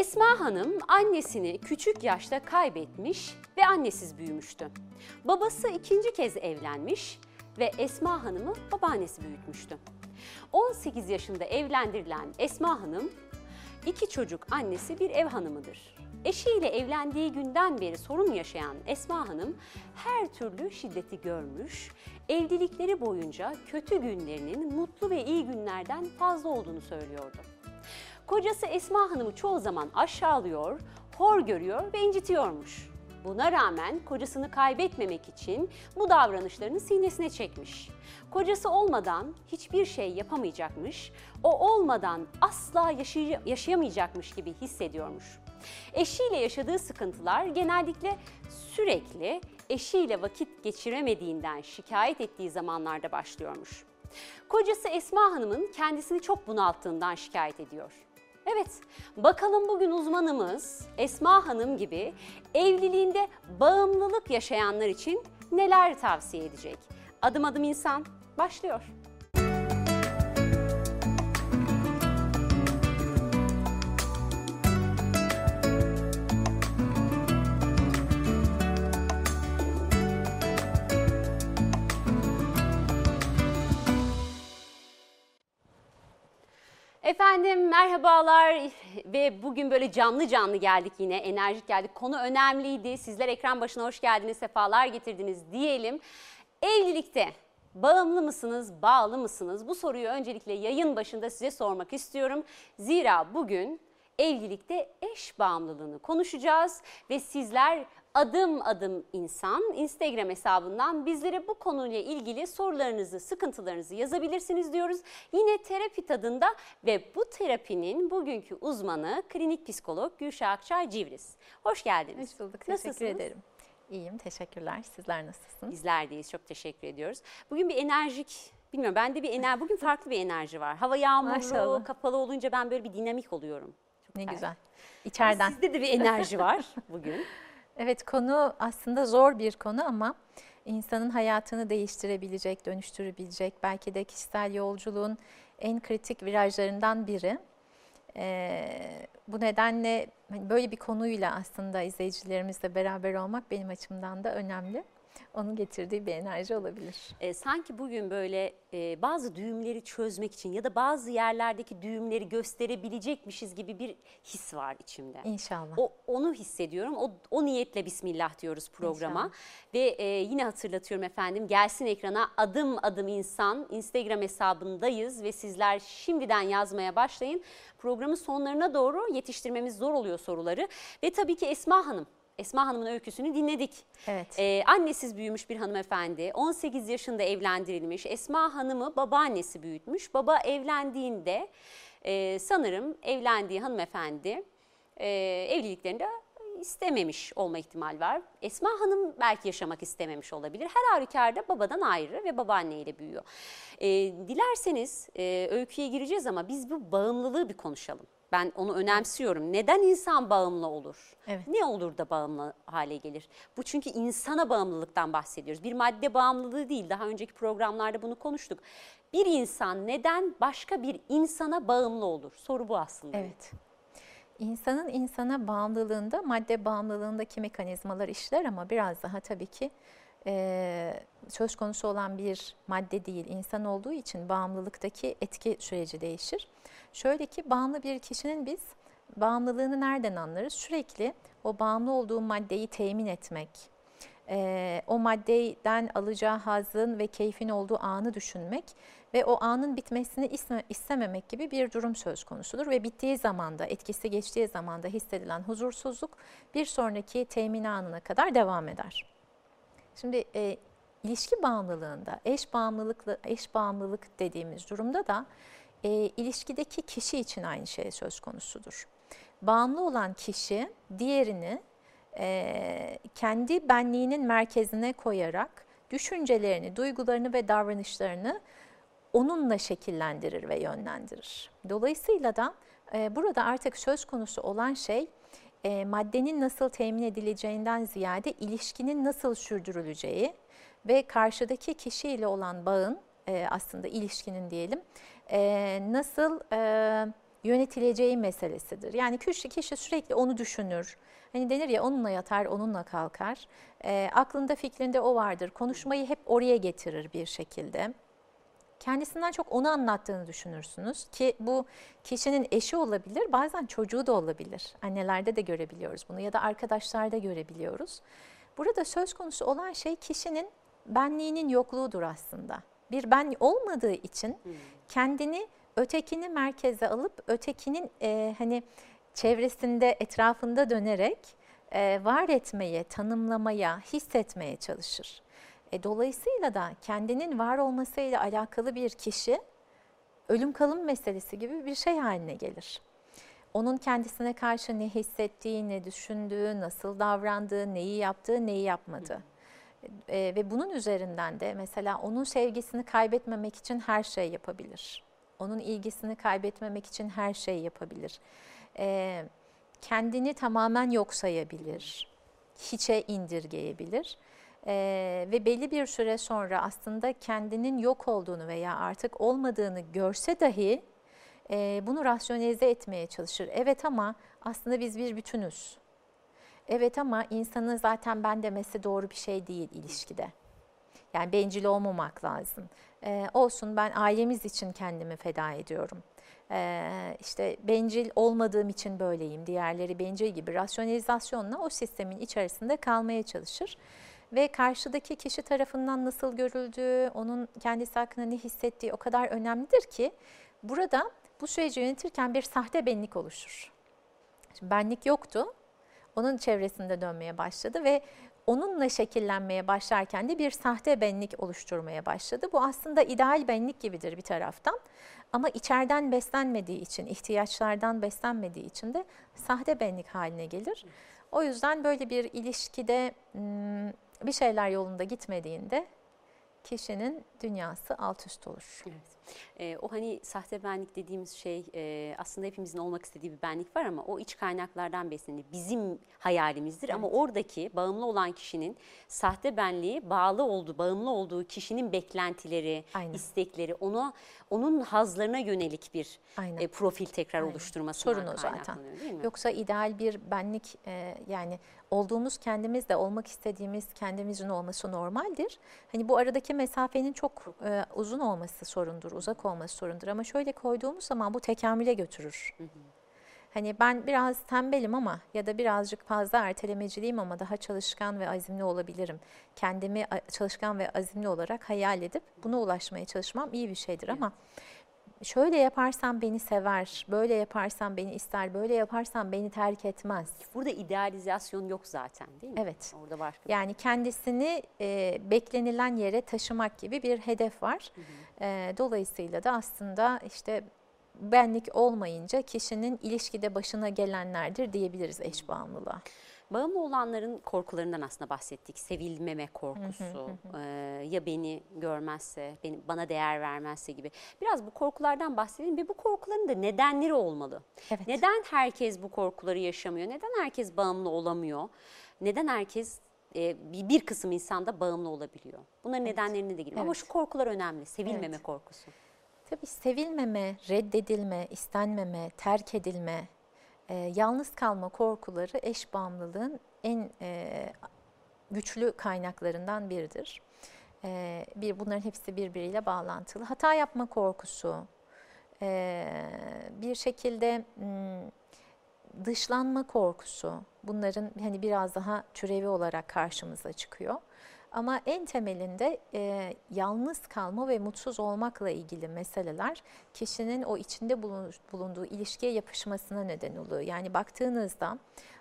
Esma Hanım annesini küçük yaşta kaybetmiş ve annesiz büyümüştü. Babası ikinci kez evlenmiş ve Esma Hanım'ı babaannesi büyütmüştü. 18 yaşında evlendirilen Esma Hanım iki çocuk annesi bir ev hanımıdır. Eşiyle evlendiği günden beri sorun yaşayan Esma Hanım her türlü şiddeti görmüş, evlilikleri boyunca kötü günlerinin mutlu ve iyi günlerden fazla olduğunu söylüyordu. Kocası Esma Hanım'ı çoğu zaman aşağılıyor, hor görüyor ve incitiyormuş. Buna rağmen kocasını kaybetmemek için bu davranışlarını sinesine çekmiş. Kocası olmadan hiçbir şey yapamayacakmış, o olmadan asla yaşay- yaşayamayacakmış gibi hissediyormuş. Eşiyle yaşadığı sıkıntılar genellikle sürekli eşiyle vakit geçiremediğinden şikayet ettiği zamanlarda başlıyormuş. Kocası Esma Hanım'ın kendisini çok bunalttığından şikayet ediyor. Evet, bakalım bugün uzmanımız Esma Hanım gibi evliliğinde bağımlılık yaşayanlar için neler tavsiye edecek? Adım adım insan başlıyor. Efendim merhabalar ve bugün böyle canlı canlı geldik yine enerjik geldik. Konu önemliydi. Sizler ekran başına hoş geldiniz, sefalar getirdiniz diyelim. Evlilikte bağımlı mısınız, bağlı mısınız? Bu soruyu öncelikle yayın başında size sormak istiyorum. Zira bugün evlilikte eş bağımlılığını konuşacağız ve sizler adım adım insan Instagram hesabından bizlere bu konuyla ilgili sorularınızı, sıkıntılarınızı yazabilirsiniz diyoruz. Yine terapi tadında ve bu terapinin bugünkü uzmanı klinik psikolog Gülşah Akçay Civriz. Hoş geldiniz. Hoş bulduk. Teşekkür Nasılsınız? ederim. İyiyim. Teşekkürler. Sizler nasılsınız? Bizler deyiz. Çok teşekkür ediyoruz. Bugün bir enerjik Bilmiyorum bende bir enerji, bugün farklı bir enerji var. Hava yağmurlu, Maşallah. kapalı olunca ben böyle bir dinamik oluyorum. Çok Ne güzel. güzel. İçeriden. Sizde de bir enerji var bugün. Evet konu aslında zor bir konu ama insanın hayatını değiştirebilecek, dönüştürebilecek, belki de kişisel yolculuğun en kritik virajlarından biri. Ee, bu nedenle hani böyle bir konuyla aslında izleyicilerimizle beraber olmak benim açımdan da önemli. Onun getirdiği bir enerji olabilir. E, sanki bugün böyle e, bazı düğümleri çözmek için ya da bazı yerlerdeki düğümleri gösterebilecekmişiz gibi bir his var içimde. İnşallah. O onu hissediyorum. O, o niyetle Bismillah diyoruz programa. İnşallah. Ve e, yine hatırlatıyorum efendim gelsin ekrana adım adım insan Instagram hesabındayız ve sizler şimdiden yazmaya başlayın. Programın sonlarına doğru yetiştirmemiz zor oluyor soruları. Ve tabii ki Esma Hanım. Esma Hanım'ın öyküsünü dinledik. Evet. Ee, annesiz büyümüş bir hanımefendi. 18 yaşında evlendirilmiş. Esma Hanım'ı babaannesi büyütmüş. Baba evlendiğinde e, sanırım evlendiği hanımefendi e, evliliklerinde istememiş olma ihtimal var. Esma Hanım belki yaşamak istememiş olabilir. Her halükarda babadan ayrı ve babaanneyle büyüyor. E, dilerseniz e, öyküye gireceğiz ama biz bu bağımlılığı bir konuşalım. Ben onu önemsiyorum. Neden insan bağımlı olur? Evet. Ne olur da bağımlı hale gelir? Bu çünkü insana bağımlılıktan bahsediyoruz. Bir madde bağımlılığı değil. Daha önceki programlarda bunu konuştuk. Bir insan neden başka bir insana bağımlı olur? Soru bu aslında. Evet. İnsanın insana bağımlılığında madde bağımlılığındaki mekanizmalar işler ama biraz daha tabii ki e, söz konusu olan bir madde değil insan olduğu için bağımlılıktaki etki süreci değişir. Şöyle ki bağımlı bir kişinin biz bağımlılığını nereden anlarız? Sürekli o bağımlı olduğu maddeyi temin etmek, e, o maddeden alacağı hazın ve keyfin olduğu anı düşünmek ve o anın bitmesini istememek gibi bir durum söz konusudur ve bittiği zamanda, etkisi geçtiği zamanda hissedilen huzursuzluk bir sonraki temin anına kadar devam eder. Şimdi e, ilişki bağımlılığında, eş bağımlılıklı eş bağımlılık dediğimiz durumda da e, ilişkideki kişi için aynı şey söz konusudur. Bağımlı olan kişi diğerini e, kendi benliğinin merkezine koyarak düşüncelerini, duygularını ve davranışlarını onunla şekillendirir ve yönlendirir. Dolayısıyla da e, burada artık söz konusu olan şey e, maddenin nasıl temin edileceğinden ziyade ilişkinin nasıl sürdürüleceği ve karşıdaki kişiyle olan bağın e, aslında ilişkinin diyelim e, nasıl e, yönetileceği meselesidir. Yani kişi, kişi sürekli onu düşünür. Hani denir ya onunla yatar, onunla kalkar. E, aklında fikrinde o vardır. Konuşmayı hep oraya getirir bir şekilde. Kendisinden çok onu anlattığını düşünürsünüz ki bu kişinin eşi olabilir, bazen çocuğu da olabilir. Annelerde de görebiliyoruz bunu ya da arkadaşlarda görebiliyoruz. Burada söz konusu olan şey kişinin benliğinin yokluğudur aslında. Bir ben olmadığı için kendini ötekini merkeze alıp ötekinin e, hani çevresinde etrafında dönerek e, var etmeye, tanımlamaya, hissetmeye çalışır. E, dolayısıyla da kendinin var olmasıyla alakalı bir kişi ölüm kalım meselesi gibi bir şey haline gelir. Onun kendisine karşı ne hissettiği, ne düşündüğü, nasıl davrandığı, neyi yaptığı, neyi yapmadığı. E, ve bunun üzerinden de mesela onun sevgisini kaybetmemek için her şey yapabilir. Onun ilgisini kaybetmemek için her şey yapabilir. E, kendini tamamen yok sayabilir, hiçe indirgeyebilir. Ee, ve belli bir süre sonra aslında kendinin yok olduğunu veya artık olmadığını görse dahi e, bunu rasyonelize etmeye çalışır. Evet ama aslında biz bir bütünüz. Evet ama insanın zaten ben demesi doğru bir şey değil ilişkide. Yani bencil olmamak lazım. Ee, olsun ben ailemiz için kendimi feda ediyorum. Ee, işte bencil olmadığım için böyleyim, diğerleri bencil gibi rasyonalizasyonla o sistemin içerisinde kalmaya çalışır. Ve karşıdaki kişi tarafından nasıl görüldüğü, onun kendisi hakkında ne hissettiği o kadar önemlidir ki burada bu süreci yönetirken bir sahte benlik oluşur. Şimdi benlik yoktu, onun çevresinde dönmeye başladı ve onunla şekillenmeye başlarken de bir sahte benlik oluşturmaya başladı. Bu aslında ideal benlik gibidir bir taraftan. Ama içeriden beslenmediği için, ihtiyaçlardan beslenmediği için de sahte benlik haline gelir. O yüzden böyle bir ilişkide bir şeyler yolunda gitmediğinde kişinin dünyası alt üst olur. Evet. E, o hani sahte benlik dediğimiz şey e, aslında hepimizin olmak istediği bir benlik var ama o iç kaynaklardan besleniyor. Bizim hayalimizdir evet. ama oradaki bağımlı olan kişinin sahte benliği bağlı olduğu, bağımlı olduğu kişinin beklentileri, Aynen. istekleri, onu onun hazlarına yönelik bir e, profil tekrar Aynen. oluşturması sorun o zaten. Yoksa ideal bir benlik e, yani olduğumuz kendimiz de olmak istediğimiz kendimizin olması normaldir. Hani bu aradaki mesafenin çok e, uzun olması sorundur, uzak olması sorundur ama şöyle koyduğumuz zaman bu tekamüle götürür. Hı hı. Hani ben biraz tembelim ama ya da birazcık fazla ertelemeciliyim ama daha çalışkan ve azimli olabilirim. Kendimi çalışkan ve azimli olarak hayal edip buna ulaşmaya çalışmam iyi bir şeydir ama şöyle yaparsam beni sever, böyle yaparsam beni ister, böyle yaparsam beni terk etmez. Burada idealizasyon yok zaten değil mi? Evet. Orada başka. Yani kendisini e, beklenilen yere taşımak gibi bir hedef var. Hı hı. E, dolayısıyla da aslında işte benlik olmayınca kişinin ilişkide başına gelenlerdir diyebiliriz eş bağımlılığa. Bağımlı olanların korkularından aslında bahsettik. Sevilmeme korkusu, e, ya beni görmezse, beni, bana değer vermezse gibi. Biraz bu korkulardan bahsedelim ve bu korkuların da nedenleri olmalı. Evet. Neden herkes bu korkuları yaşamıyor? Neden herkes bağımlı olamıyor? Neden herkes e, bir kısım insanda bağımlı olabiliyor? Bunların evet. nedenlerine de girelim. Evet. Ama şu korkular önemli. Sevilmeme evet. korkusu. Tabii sevilmeme, reddedilme, istenmeme, terk edilme, e, yalnız kalma korkuları eş bağımlılığın en e, güçlü kaynaklarından biridir. E, bir Bunların hepsi birbiriyle bağlantılı. Hata yapma korkusu, e, bir şekilde m, dışlanma korkusu, bunların hani biraz daha türevi olarak karşımıza çıkıyor. Ama en temelinde e, yalnız kalma ve mutsuz olmakla ilgili meseleler kişinin o içinde bulunduğu ilişkiye yapışmasına neden oluyor. Yani baktığınızda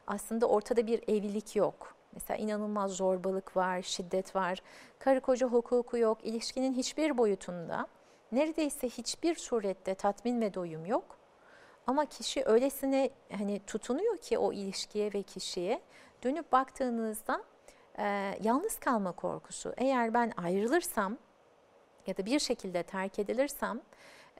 aslında ortada bir evlilik yok. Mesela inanılmaz zorbalık var, şiddet var, karı koca hukuku yok, ilişkinin hiçbir boyutunda neredeyse hiçbir surette tatmin ve doyum yok. Ama kişi öylesine hani tutunuyor ki o ilişkiye ve kişiye dönüp baktığınızda e, yalnız kalma korkusu. Eğer ben ayrılırsam ya da bir şekilde terk edilirsem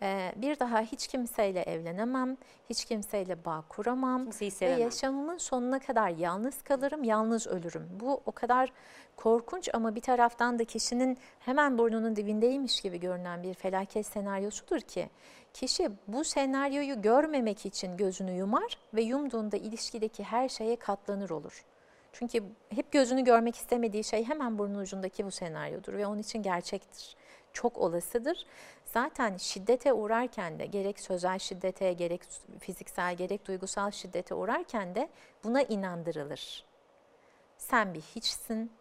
Ee, bir daha hiç kimseyle evlenemem, hiç kimseyle bağ kuramam Kimseyi ve sevemem. yaşamımın sonuna kadar yalnız kalırım, yalnız ölürüm. Bu o kadar korkunç ama bir taraftan da kişinin hemen burnunun dibindeymiş gibi görünen bir felaket senaryosudur ki kişi bu senaryoyu görmemek için gözünü yumar ve yumduğunda ilişkideki her şeye katlanır olur. Çünkü hep gözünü görmek istemediği şey hemen burnun ucundaki bu senaryodur ve onun için gerçektir. Çok olasıdır. Zaten şiddete uğrarken de gerek sözel şiddete, gerek fiziksel, gerek duygusal şiddete uğrarken de buna inandırılır. Sen bir hiçsin,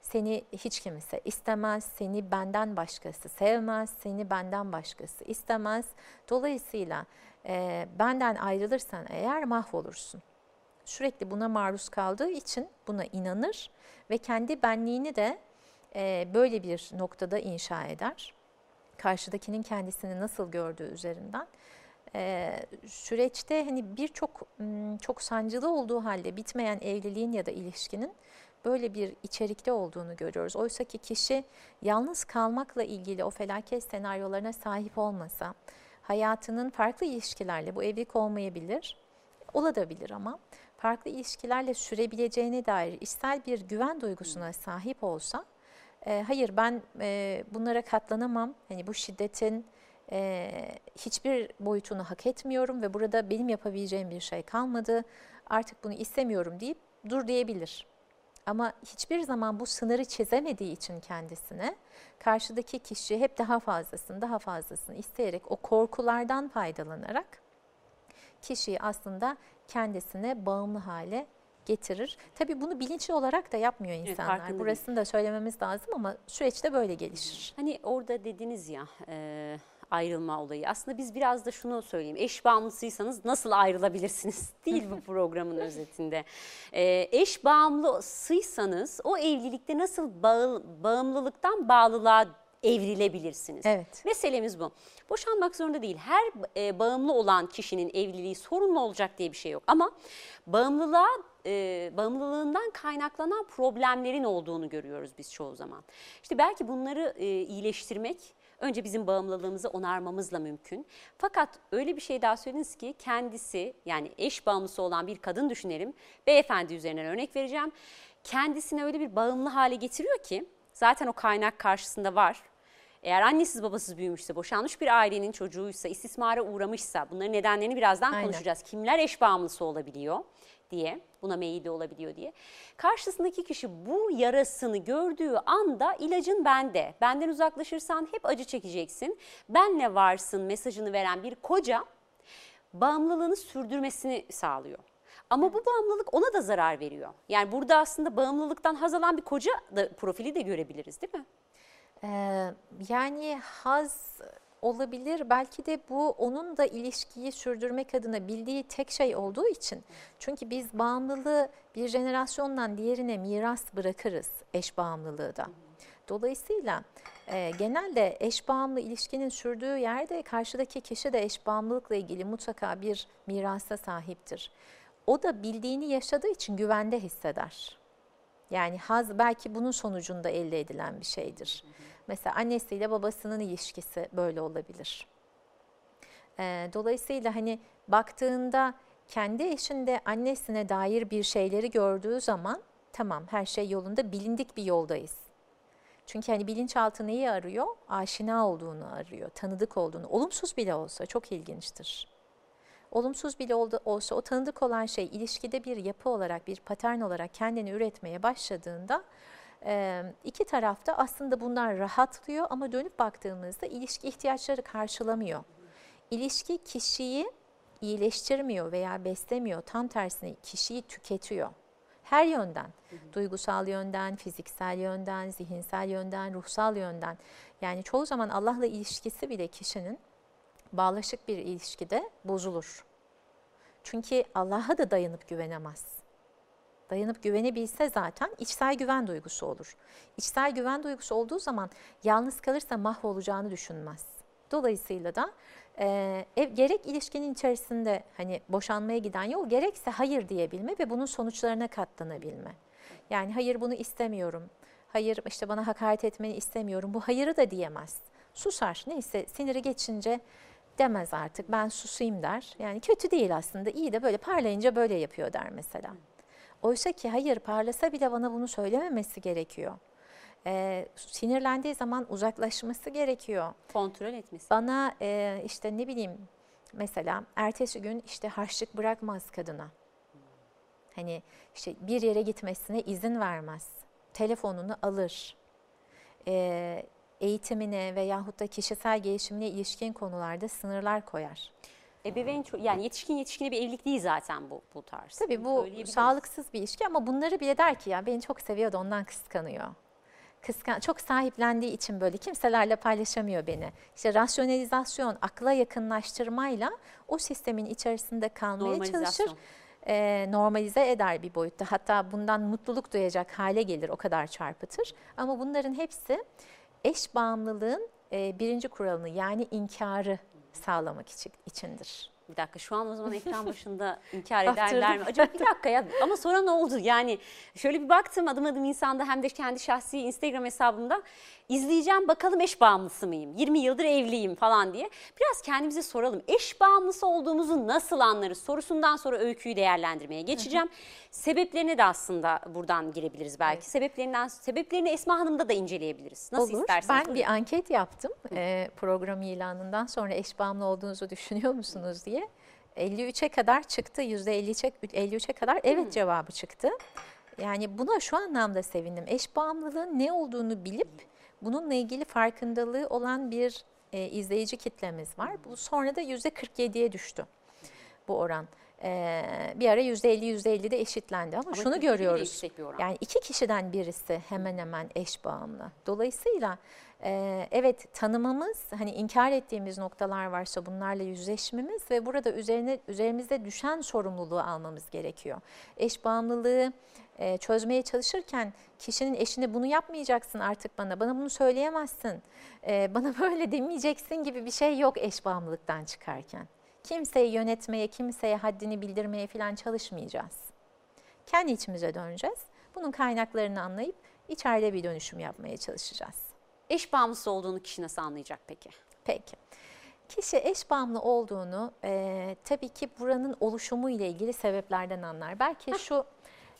seni hiç kimse istemez, seni benden başkası sevmez, seni benden başkası istemez. Dolayısıyla e, benden ayrılırsan eğer mahvolursun. Sürekli buna maruz kaldığı için buna inanır ve kendi benliğini de e, böyle bir noktada inşa eder. Karşıdakinin kendisini nasıl gördüğü üzerinden. E, süreçte hani birçok m, çok sancılı olduğu halde bitmeyen evliliğin ya da ilişkinin böyle bir içerikte olduğunu görüyoruz. Oysa ki kişi yalnız kalmakla ilgili o felaket senaryolarına sahip olmasa, hayatının farklı ilişkilerle, bu evlilik olmayabilir, olabilir ama farklı ilişkilerle sürebileceğine dair içsel bir güven duygusuna sahip olsa, e, hayır ben e, bunlara katlanamam, hani bu şiddetin e, hiçbir boyutunu hak etmiyorum ve burada benim yapabileceğim bir şey kalmadı, artık bunu istemiyorum deyip dur diyebilir. Ama hiçbir zaman bu sınırı çizemediği için kendisine karşıdaki kişi hep daha fazlasını, daha fazlasını isteyerek o korkulardan faydalanarak kişiyi aslında kendisine bağımlı hale getirir. Tabii bunu bilinçli olarak da yapmıyor Evet, insanlar. farkında Burasını da söylememiz lazım ama süreçte böyle gelişir. Hani orada dediniz ya e, ayrılma olayı. Aslında biz biraz da şunu söyleyeyim. Eş bağımlısıysanız nasıl ayrılabilirsiniz? Değil bu programın özetinde. E, eş bağımlısıysanız o evlilikte nasıl bağ, bağımlılıktan bağlılığa evrilebilirsiniz. Evet. Meselemiz bu. Boşanmak zorunda değil. Her e, bağımlı olan kişinin evliliği sorunlu olacak diye bir şey yok. Ama bağımlılığa e, bağımlılığından kaynaklanan problemlerin olduğunu görüyoruz biz çoğu zaman. İşte belki bunları e, iyileştirmek önce bizim bağımlılığımızı onarmamızla mümkün. Fakat öyle bir şey daha söylediniz ki kendisi yani eş bağımlısı olan bir kadın düşünelim. Beyefendi üzerinden örnek vereceğim. Kendisine öyle bir bağımlı hale getiriyor ki zaten o kaynak karşısında var. Eğer annesiz babasız büyümüşse, boşanmış bir ailenin çocuğuysa, istismara uğramışsa bunların nedenlerini birazdan Aynen. konuşacağız. Kimler eş bağımlısı olabiliyor diye, buna meyilli olabiliyor diye. Karşısındaki kişi bu yarasını gördüğü anda ilacın bende. Benden uzaklaşırsan hep acı çekeceksin. Benle varsın mesajını veren bir koca bağımlılığını sürdürmesini sağlıyor. Ama bu bağımlılık ona da zarar veriyor. Yani burada aslında bağımlılıktan haz alan bir koca da profili de görebiliriz değil mi? Yani haz olabilir. Belki de bu onun da ilişkiyi sürdürmek adına bildiği tek şey olduğu için. Çünkü biz bağımlılığı bir jenerasyondan diğerine miras bırakırız eş bağımlılığı da. Dolayısıyla e, genelde eş bağımlı ilişkinin sürdüğü yerde karşıdaki kişi de eş bağımlılıkla ilgili mutlaka bir mirasa sahiptir. O da bildiğini yaşadığı için güvende hisseder. Yani haz belki bunun sonucunda elde edilen bir şeydir. Mesela annesiyle babasının ilişkisi böyle olabilir. Ee, dolayısıyla hani baktığında kendi eşinde annesine dair bir şeyleri gördüğü zaman tamam her şey yolunda bilindik bir yoldayız. Çünkü hani bilinçaltı neyi arıyor? Aşina olduğunu arıyor, tanıdık olduğunu. Olumsuz bile olsa çok ilginçtir. Olumsuz bile olsa o tanıdık olan şey ilişkide bir yapı olarak, bir patern olarak kendini üretmeye başladığında iki tarafta aslında bunlar rahatlıyor ama dönüp baktığımızda ilişki ihtiyaçları karşılamıyor. İlişki kişiyi iyileştirmiyor veya beslemiyor. Tam tersine kişiyi tüketiyor. Her yönden, duygusal yönden, fiziksel yönden, zihinsel yönden, ruhsal yönden. Yani çoğu zaman Allah'la ilişkisi bile kişinin bağlaşık bir ilişkide bozulur. Çünkü Allah'a da dayanıp güvenemez. Dayanıp güvenebilse zaten içsel güven duygusu olur. İçsel güven duygusu olduğu zaman yalnız kalırsa mahvolacağını düşünmez. Dolayısıyla da e, ev, gerek ilişkinin içerisinde hani boşanmaya giden yol gerekse hayır diyebilme ve bunun sonuçlarına katlanabilme. Yani hayır bunu istemiyorum, hayır işte bana hakaret etmeni istemiyorum bu hayırı da diyemez. Susar. Neyse siniri geçince demez artık ben susayım der. Yani kötü değil aslında iyi de böyle parlayınca böyle yapıyor der mesela. Oysa ki hayır parlasa bile bana bunu söylememesi gerekiyor. Ee, sinirlendiği zaman uzaklaşması gerekiyor. Kontrol etmesi. Bana e, işte ne bileyim mesela ertesi gün işte harçlık bırakmaz kadına. Hani işte bir yere gitmesine izin vermez. Telefonunu alır. E, eğitimine veyahut da kişisel gelişimine ilişkin konularda sınırlar koyar. Ebeveyn yani yetişkin yetişkine bir evlilik değil zaten bu bu tarz. Tabii bu sağlıksız bir ilişki ama bunları bile der ki ya beni çok seviyor da ondan kıskanıyor. Kıskan çok sahiplendiği için böyle kimselerle paylaşamıyor beni. İşte rasyonalizasyon, akla yakınlaştırmayla o sistemin içerisinde kalmaya çalışır. E, normalize eder bir boyutta. Hatta bundan mutluluk duyacak hale gelir, o kadar çarpıtır. Ama bunların hepsi eş bağımlılığın e, birinci kuralını yani inkarı sağlamak için, içindir. Bir dakika şu an o zaman ekran başında inkar ederler mi? Acaba bir dakika ya ama sonra ne oldu? Yani şöyle bir baktım adım adım insanda hem de kendi şahsi Instagram hesabımda izleyeceğim bakalım eş bağımlısı mıyım? 20 yıldır evliyim falan diye. Biraz kendimize soralım. Eş bağımlısı olduğumuzu nasıl anlarız? Sorusundan sonra öyküyü değerlendirmeye geçeceğim. Sebeplerine de aslında buradan girebiliriz belki. Sebeplerinden sebeplerini Esma Hanım'da da inceleyebiliriz. Nasıl Olur. isterseniz. Ben bir anket yaptım e, program ilanından sonra eş bağımlı olduğunuzu düşünüyor musunuz diye. 53'e kadar çıktı, %53'e 53'e kadar evet cevabı çıktı. Yani buna şu anlamda sevindim. Eş bağımlılığın ne olduğunu bilip bununla ilgili farkındalığı olan bir e, izleyici kitlemiz var. Bu sonra da %47'ye düştü bu oran. E, bir ara %50 %50'de eşitlendi ama, Ama şunu görüyoruz. Yani iki kişiden birisi hemen hemen eş bağımlı. Dolayısıyla evet tanımamız hani inkar ettiğimiz noktalar varsa bunlarla yüzleşmemiz ve burada üzerine üzerimizde düşen sorumluluğu almamız gerekiyor. Eş bağımlılığı e, çözmeye çalışırken kişinin eşine bunu yapmayacaksın artık bana, bana bunu söyleyemezsin, e, bana böyle demeyeceksin gibi bir şey yok eş bağımlılıktan çıkarken. Kimseyi yönetmeye, kimseye haddini bildirmeye falan çalışmayacağız. Kendi içimize döneceğiz. Bunun kaynaklarını anlayıp içeride bir dönüşüm yapmaya çalışacağız. Eş bağımlısı olduğunu kişi nasıl anlayacak peki? Peki. Kişi eş bağımlı olduğunu e, tabii ki buranın oluşumu ile ilgili sebeplerden anlar. Belki şu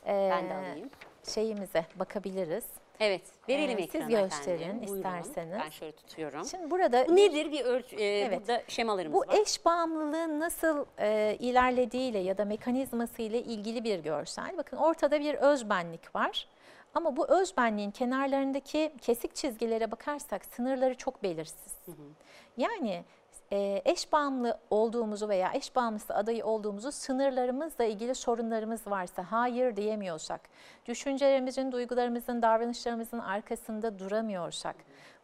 e, Ben de alayım. şeyimize bakabiliriz. Evet, verelim Ee, siz gösterin efendim. Buyurun. isterseniz. Ben şöyle tutuyorum. Şimdi burada Bu nedir? Bir ölçü, e, Evet. burada şemalarımız bu var. eş bağımlılığın nasıl e, ilerlediğiyle ya da mekanizması ile ilgili bir görsel. Bakın ortada bir özbenlik var. Ama bu özbenliğin kenarlarındaki kesik çizgilere bakarsak sınırları çok belirsiz. Yani e, eş bağımlı olduğumuzu veya eş bağımlısı adayı olduğumuzu sınırlarımızla ilgili sorunlarımız varsa hayır diyemiyorsak, düşüncelerimizin, duygularımızın, davranışlarımızın arkasında duramıyorsak,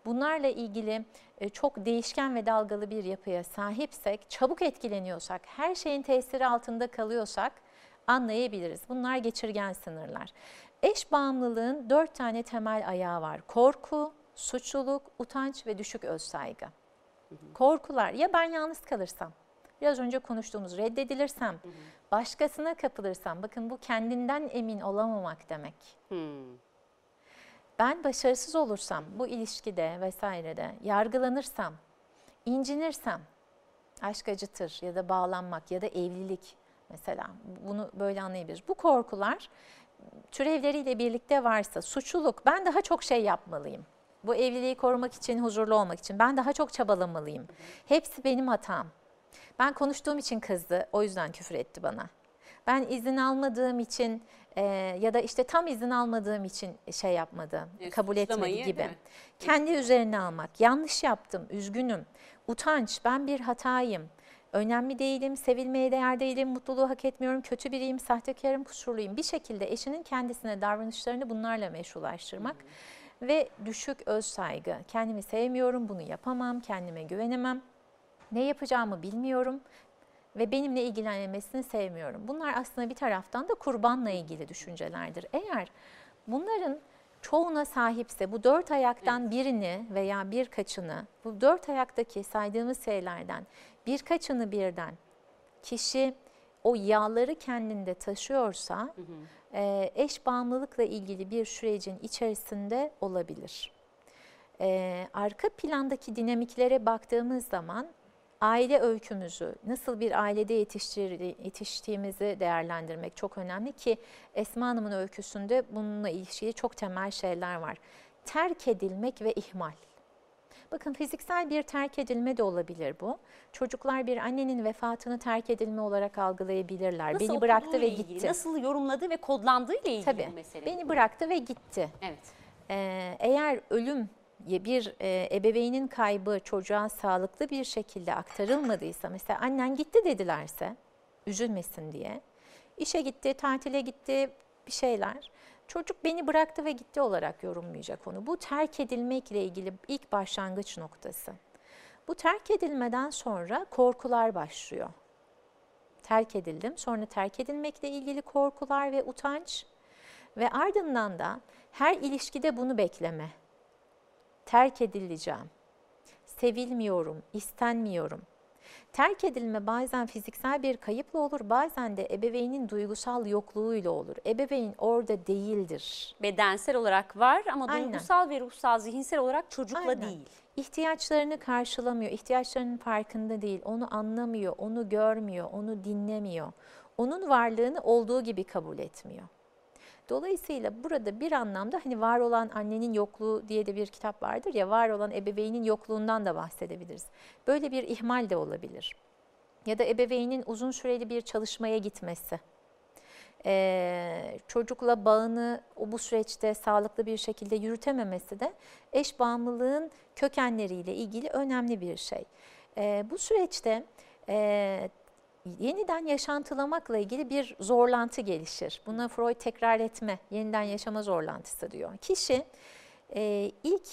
bunlarla ilgili e, çok değişken ve dalgalı bir yapıya sahipsek, çabuk etkileniyorsak, her şeyin tesiri altında kalıyorsak anlayabiliriz. Bunlar geçirgen sınırlar. Eş bağımlılığın dört tane temel ayağı var. Korku, suçluluk, utanç ve düşük özsaygı. Korkular ya ben yalnız kalırsam, biraz önce konuştuğumuz reddedilirsem, başkasına kapılırsam, bakın bu kendinden emin olamamak demek. Hmm. Ben başarısız olursam bu ilişkide vesairede yargılanırsam, incinirsem, aşk acıtır ya da bağlanmak ya da evlilik mesela bunu böyle anlayabiliriz. Bu korkular türevleriyle birlikte varsa suçluluk ben daha çok şey yapmalıyım. Bu evliliği korumak için, huzurlu olmak için ben daha çok çabalamalıyım. Hepsi benim hatam. Ben konuştuğum için kızdı, o yüzden küfür etti bana. Ben izin almadığım için e, ya da işte tam izin almadığım için şey yapmadı, E, kabul etmedi gibi. Kendi üzerine almak, yanlış yaptım, üzgünüm, utanç, ben bir hatayım, önemli değilim, sevilmeye değer değilim, mutluluğu hak etmiyorum, kötü biriyim, sahtekarım, kusurluyum. Bir şekilde eşinin kendisine davranışlarını bunlarla meşrulaştırmak ve düşük öz saygı. Kendimi sevmiyorum, bunu yapamam, kendime güvenemem, ne yapacağımı bilmiyorum ve benimle ilgilenmesini sevmiyorum. Bunlar aslında bir taraftan da kurbanla ilgili düşüncelerdir. Eğer bunların çoğuna sahipse bu dört ayaktan birini veya birkaçını, bu dört ayaktaki saydığımız şeylerden birkaçını birden kişi o yağları kendinde taşıyorsa e, eş bağımlılıkla ilgili bir sürecin içerisinde olabilir. Ee, arka plandaki dinamiklere baktığımız zaman aile öykümüzü, nasıl bir ailede yetiştiğimizi değerlendirmek çok önemli ki Esma Hanım'ın öyküsünde bununla ilişkili çok temel şeyler var. Terk edilmek ve ihmal. Bakın fiziksel bir terk edilme de olabilir bu. Çocuklar bir annenin vefatını terk edilme olarak algılayabilirler. Nasıl beni bıraktı ve ilgili, gitti. Nasıl yorumladı ve kodlandığı ile ilgili Tabii. bu mesele. Beni bıraktı ve gitti. Evet. Ee, eğer ölüm bir e, ebeveynin kaybı çocuğa sağlıklı bir şekilde aktarılmadıysa, mesela annen gitti dedilerse, üzülmesin diye, işe gitti, tatile gitti, bir şeyler. Çocuk beni bıraktı ve gitti olarak yorumlayacak onu. Bu terk edilmekle ilgili ilk başlangıç noktası. Bu terk edilmeden sonra korkular başlıyor. Terk edildim, sonra terk edilmekle ilgili korkular ve utanç ve ardından da her ilişkide bunu bekleme. Terk edileceğim. Sevilmiyorum, istenmiyorum. Terk edilme bazen fiziksel bir kayıpla olur, bazen de ebeveynin duygusal yokluğuyla olur. Ebeveyn orada değildir. Bedensel olarak var ama Aynen. duygusal ve ruhsal, zihinsel olarak çocukla Aynen. değil. İhtiyaçlarını karşılamıyor, ihtiyaçlarının farkında değil, onu anlamıyor, onu görmüyor, onu dinlemiyor. Onun varlığını olduğu gibi kabul etmiyor. Dolayısıyla burada bir anlamda hani var olan annenin yokluğu diye de bir kitap vardır ya var olan ebeveynin yokluğundan da bahsedebiliriz. Böyle bir ihmal de olabilir. Ya da ebeveynin uzun süreli bir çalışmaya gitmesi. Ee, çocukla bağını o bu süreçte sağlıklı bir şekilde yürütememesi de eş bağımlılığın kökenleriyle ilgili önemli bir şey. Ee, bu süreçte e, yeniden yaşantılamakla ilgili bir zorlantı gelişir. Buna Freud tekrar etme, yeniden yaşama zorlantısı diyor. Kişi e, ilk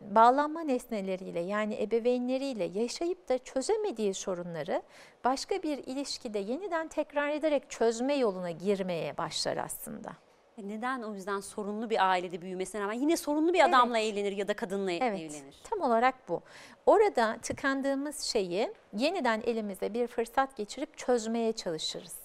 bağlanma nesneleriyle yani ebeveynleriyle yaşayıp da çözemediği sorunları başka bir ilişkide yeniden tekrar ederek çözme yoluna girmeye başlar aslında. E Neden o yüzden sorunlu bir ailede büyümesine rağmen yine sorunlu bir adamla evlenir ya da kadınla Evet, evlenir? tam olarak bu. Orada tıkandığımız şeyi yeniden elimize bir fırsat geçirip çözmeye çalışırız.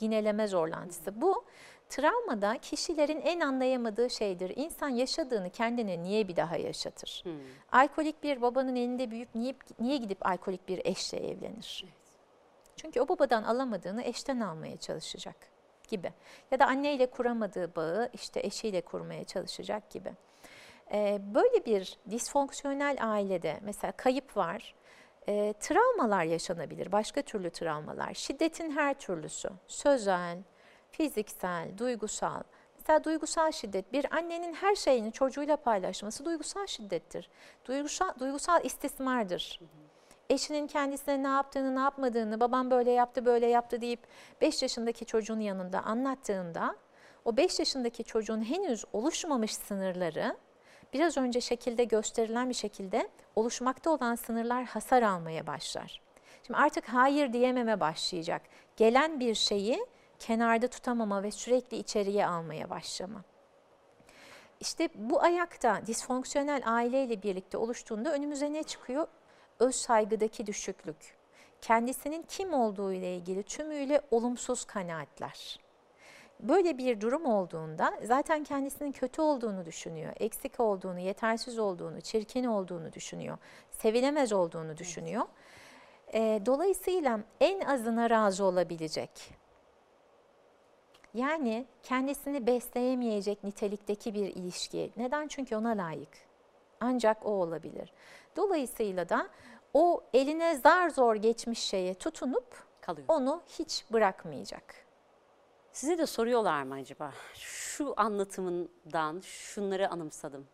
Yineleme zorlantısı. Bu travmada kişilerin en anlayamadığı şeydir. İnsan yaşadığını kendine niye bir daha yaşatır? Hmm. Alkolik bir babanın elinde büyüyüp niye, niye gidip alkolik bir eşle evlenir? Çünkü o babadan alamadığını eşten almaya çalışacak gibi. Ya da anneyle kuramadığı bağı işte eşiyle kurmaya çalışacak gibi. Ee, böyle bir disfonksiyonel ailede mesela kayıp var, e, travmalar yaşanabilir, başka türlü travmalar. Şiddetin her türlüsü, sözel, fiziksel, duygusal. Mesela duygusal şiddet, bir annenin her şeyini çocuğuyla paylaşması duygusal şiddettir. Duygusal, duygusal istismardır. Eşinin kendisine ne yaptığını, ne yapmadığını, babam böyle yaptı, böyle yaptı deyip 5 yaşındaki çocuğun yanında anlattığında, o 5 yaşındaki çocuğun henüz oluşmamış sınırları, biraz önce şekilde gösterilen bir şekilde oluşmakta olan sınırlar hasar almaya başlar. Şimdi artık hayır diyememe başlayacak. Gelen bir şeyi kenarda tutamama ve sürekli içeriye almaya başlama. İşte bu ayakta disfonksiyonel aileyle birlikte oluştuğunda önümüze ne çıkıyor? Öz saygıdaki düşüklük. Kendisinin kim olduğu ile ilgili tümüyle olumsuz kanaatler. Böyle bir durum olduğunda zaten kendisinin kötü olduğunu düşünüyor, eksik olduğunu, yetersiz olduğunu, çirkin olduğunu düşünüyor, sevilemez olduğunu düşünüyor. E, dolayısıyla en azına razı olabilecek. Yani kendisini besleyemeyecek nitelikteki bir ilişki. Neden? Çünkü ona layık. Ancak o olabilir. Dolayısıyla da o eline zar zor geçmiş şeye tutunup Kalıyor. onu hiç bırakmayacak. Size de soruyorlar mı acaba? Şu anlatımından şunları anımsadım.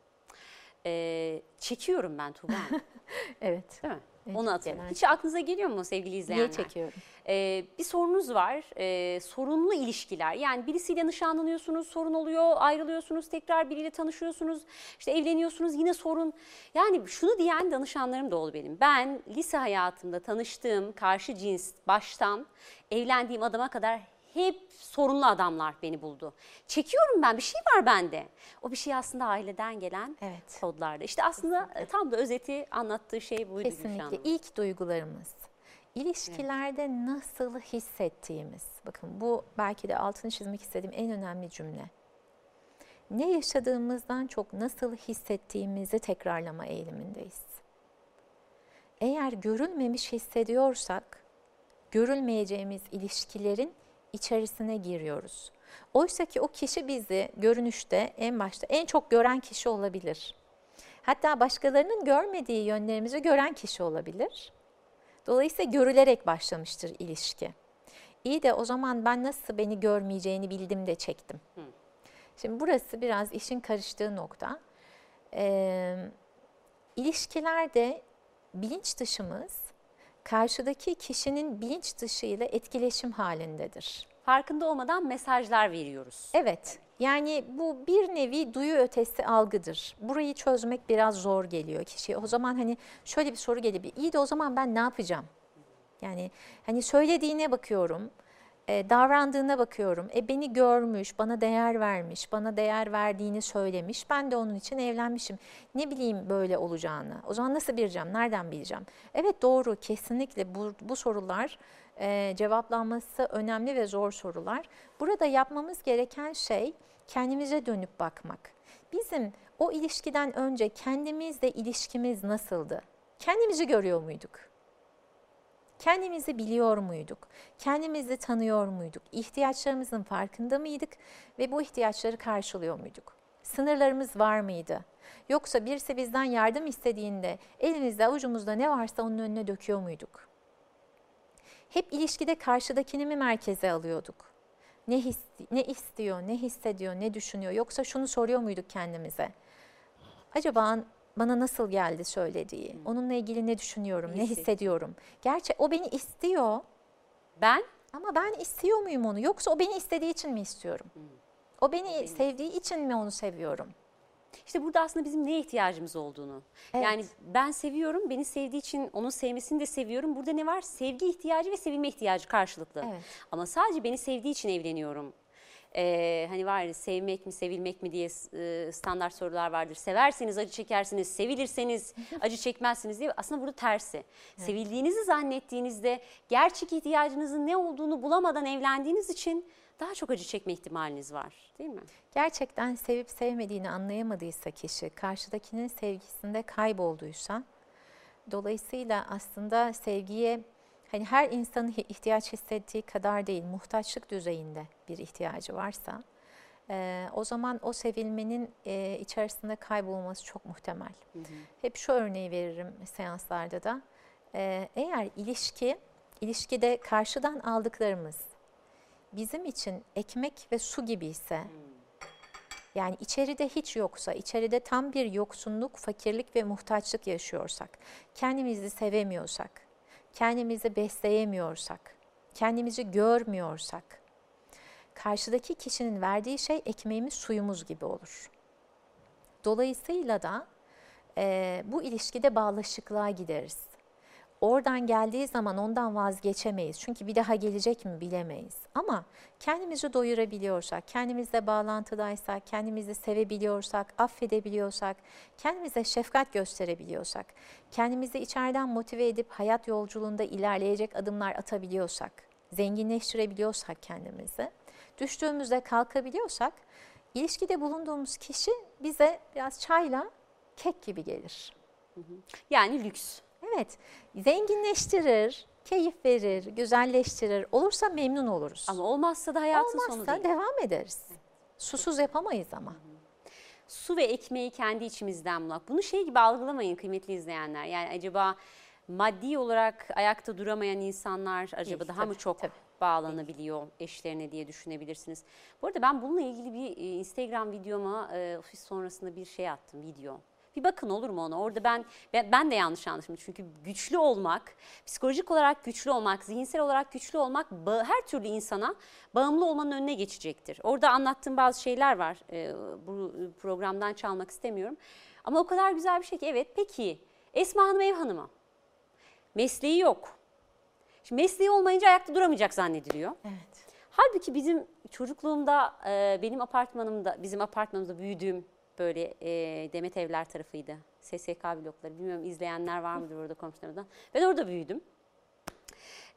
Ee, çekiyorum ben Hanım, Evet. değil mi? Evet, Onu genel Hiç aklınıza geliyor mu sevgili izleyenler? Niye çekiyorum? Ee, bir sorunuz var, ee, sorunlu ilişkiler. Yani birisiyle nişanlanıyorsunuz, sorun oluyor, ayrılıyorsunuz, tekrar biriyle tanışıyorsunuz, işte evleniyorsunuz, yine sorun. Yani şunu diyen danışanlarım da oldu benim. Ben lise hayatımda tanıştığım karşı cins baştan evlendiğim adama kadar hep sorunlu adamlar beni buldu. Çekiyorum ben, bir şey var bende. O bir şey aslında aileden gelen Evet. kodlarda. İşte aslında tam da özeti anlattığı şey buydu Kesinlikle. İlk duygularımız. İlişkilerde nasıl hissettiğimiz. Bakın bu belki de altını çizmek istediğim en önemli cümle. ne yaşadığımızdan çok nasıl hissettiğimizi tekrarlama eğilimindeyiz. Eğer görülmemiş hissediyorsak, görülmeyeceğimiz ilişkilerin içerisine giriyoruz. Oysa ki o kişi bizi görünüşte en başta en çok gören kişi olabilir. Hatta başkalarının görmediği yönlerimizi gören kişi olabilir. Dolayısıyla görülerek başlamıştır ilişki. İyi de o zaman ben nasıl beni görmeyeceğini bildim de çektim. Şimdi burası biraz işin karıştığı nokta. Ee, ilişkilerde bilinç dışımız karşıdaki kişinin bilinç dışı ile etkileşim halindedir. Farkında olmadan mesajlar veriyoruz. Evet, yani bu bir nevi duyu ötesi algıdır. Burayı çözmek biraz zor geliyor kişiye. O zaman hani şöyle bir soru geliyor. İyi de o zaman ben ne yapacağım? Yani hani söylediğine bakıyorum, e, davrandığına bakıyorum. E beni görmüş, bana değer vermiş, bana değer verdiğini söylemiş. Ben de onun için evlenmişim. Ne bileyim böyle olacağını. O zaman nasıl bileceğim, nereden bileceğim? Evet doğru, kesinlikle bu, bu sorular e, cevaplanması önemli ve zor sorular. Burada yapmamız gereken şey kendimize dönüp bakmak. Bizim o ilişkiden önce kendimizle ilişkimiz nasıldı? Kendimizi görüyor muyduk? Kendimizi biliyor muyduk? Kendimizi tanıyor muyduk? İhtiyaçlarımızın farkında mıydık ve bu ihtiyaçları karşılıyor muyduk? Sınırlarımız var mıydı? Yoksa birisi bizden yardım istediğinde elimizde avucumuzda ne varsa onun önüne döküyor muyduk? Hep ilişkide karşıdakini mi merkeze alıyorduk? Ne, his, ne istiyor, ne hissediyor, ne düşünüyor? Yoksa şunu soruyor muyduk kendimize? Acaba bana nasıl geldi söylediği? Onunla ilgili ne düşünüyorum, ne Hissettim. hissediyorum? Gerçi o beni istiyor Ben ama ben istiyor muyum onu? Yoksa o beni istediği için mi istiyorum? O beni sevdiği için mi onu seviyorum? işte burada aslında bizim neye ihtiyacımız olduğunu. Evet. Yani ben seviyorum, beni sevdiği için onun sevmesini de seviyorum. Burada ne var? Sevgi ihtiyacı ve sevilme ihtiyacı karşılıklı. Evet. Ama sadece beni sevdiği için evleniyorum. Ee, hani var ya sevmek mi sevilmek mi diye e, standart sorular vardır. Severseniz acı çekersiniz, sevilirseniz acı çekmezsiniz diye. Aslında burada tersi. Sevildiğinizi zannettiğinizde gerçek ihtiyacınızın ne olduğunu bulamadan evlendiğiniz için daha çok acı çekme ihtimaliniz var değil mi? Gerçekten sevip sevmediğini anlayamadıysa kişi, karşıdakinin sevgisinde kaybolduysa, dolayısıyla aslında sevgiye hani her insanın ihtiyaç hissettiği kadar değil, muhtaçlık düzeyinde bir ihtiyacı varsa, e, o zaman o sevilmenin e, içerisinde kaybolması çok muhtemel. Hep şu örneği veririm seanslarda da. E, eğer ilişki, ilişkide karşıdan aldıklarımız bizim için ekmek ve su gibi ise, yani içeride hiç yoksa, içeride tam bir yoksunluk, fakirlik ve muhtaçlık yaşıyorsak, kendimizi sevemiyorsak, kendimizi besleyemiyorsak, kendimizi görmüyorsak, karşıdaki kişinin verdiği şey ekmeğimiz, suyumuz gibi olur. Dolayısıyla da e, bu ilişkide bağlaşıklığa gideriz. Oradan geldiği zaman ondan vazgeçemeyiz. Çünkü bir daha gelecek mi bilemeyiz. Ama kendimizi doyurabiliyorsak, kendimizle bağlantıdaysak, kendimizi sevebiliyorsak, affedebiliyorsak, kendimize şefkat gösterebiliyorsak, kendimizi içeriden motive edip hayat yolculuğunda ilerleyecek adımlar atabiliyorsak, zenginleştirebiliyorsak kendimizi, düştüğümüzde kalkabiliyorsak, ilişkide bulunduğumuz kişi bize biraz çayla kek gibi gelir. Yani lüks. Evet, zenginleştirir, keyif verir, güzelleştirir. Olursa memnun oluruz. Ama olmazsa da hayatın sonu Olmazsa değil. devam ederiz. Susuz yapamayız ama. Su ve ekmeği kendi içimizden bulmak. Bunu şey gibi algılamayın kıymetli izleyenler. Yani acaba maddi olarak ayakta duramayan insanlar acaba Değil, daha mı tabii, çok tabii. bağlanabiliyor eşlerine diye düşünebilirsiniz. Bu arada ben bununla ilgili bir e, Instagram videoma e, ofis sonrasında bir şey attım video. Bir bakın olur mu ona? Orada ben ben de yanlış anlaşıldım. Çünkü güçlü olmak, psikolojik olarak güçlü olmak, zihinsel olarak güçlü olmak her türlü insana bağımlı olmanın önüne geçecektir. Orada anlattığım bazı şeyler var. Ee, bu programdan çalmak istemiyorum. Ama o kadar güzel bir şey ki evet peki Esma Hanım ev hanımı. Mesleği yok. Şimdi mesleği olmayınca ayakta duramayacak zannediliyor. Evet. Halbuki bizim çocukluğumda e, benim apartmanımda, bizim apartmanımızda büyüdüğüm böyle e, Demet Evler tarafıydı. SSK blokları. Bilmiyorum izleyenler var mıdır orada komşularımdan. Ben orada büyüdüm.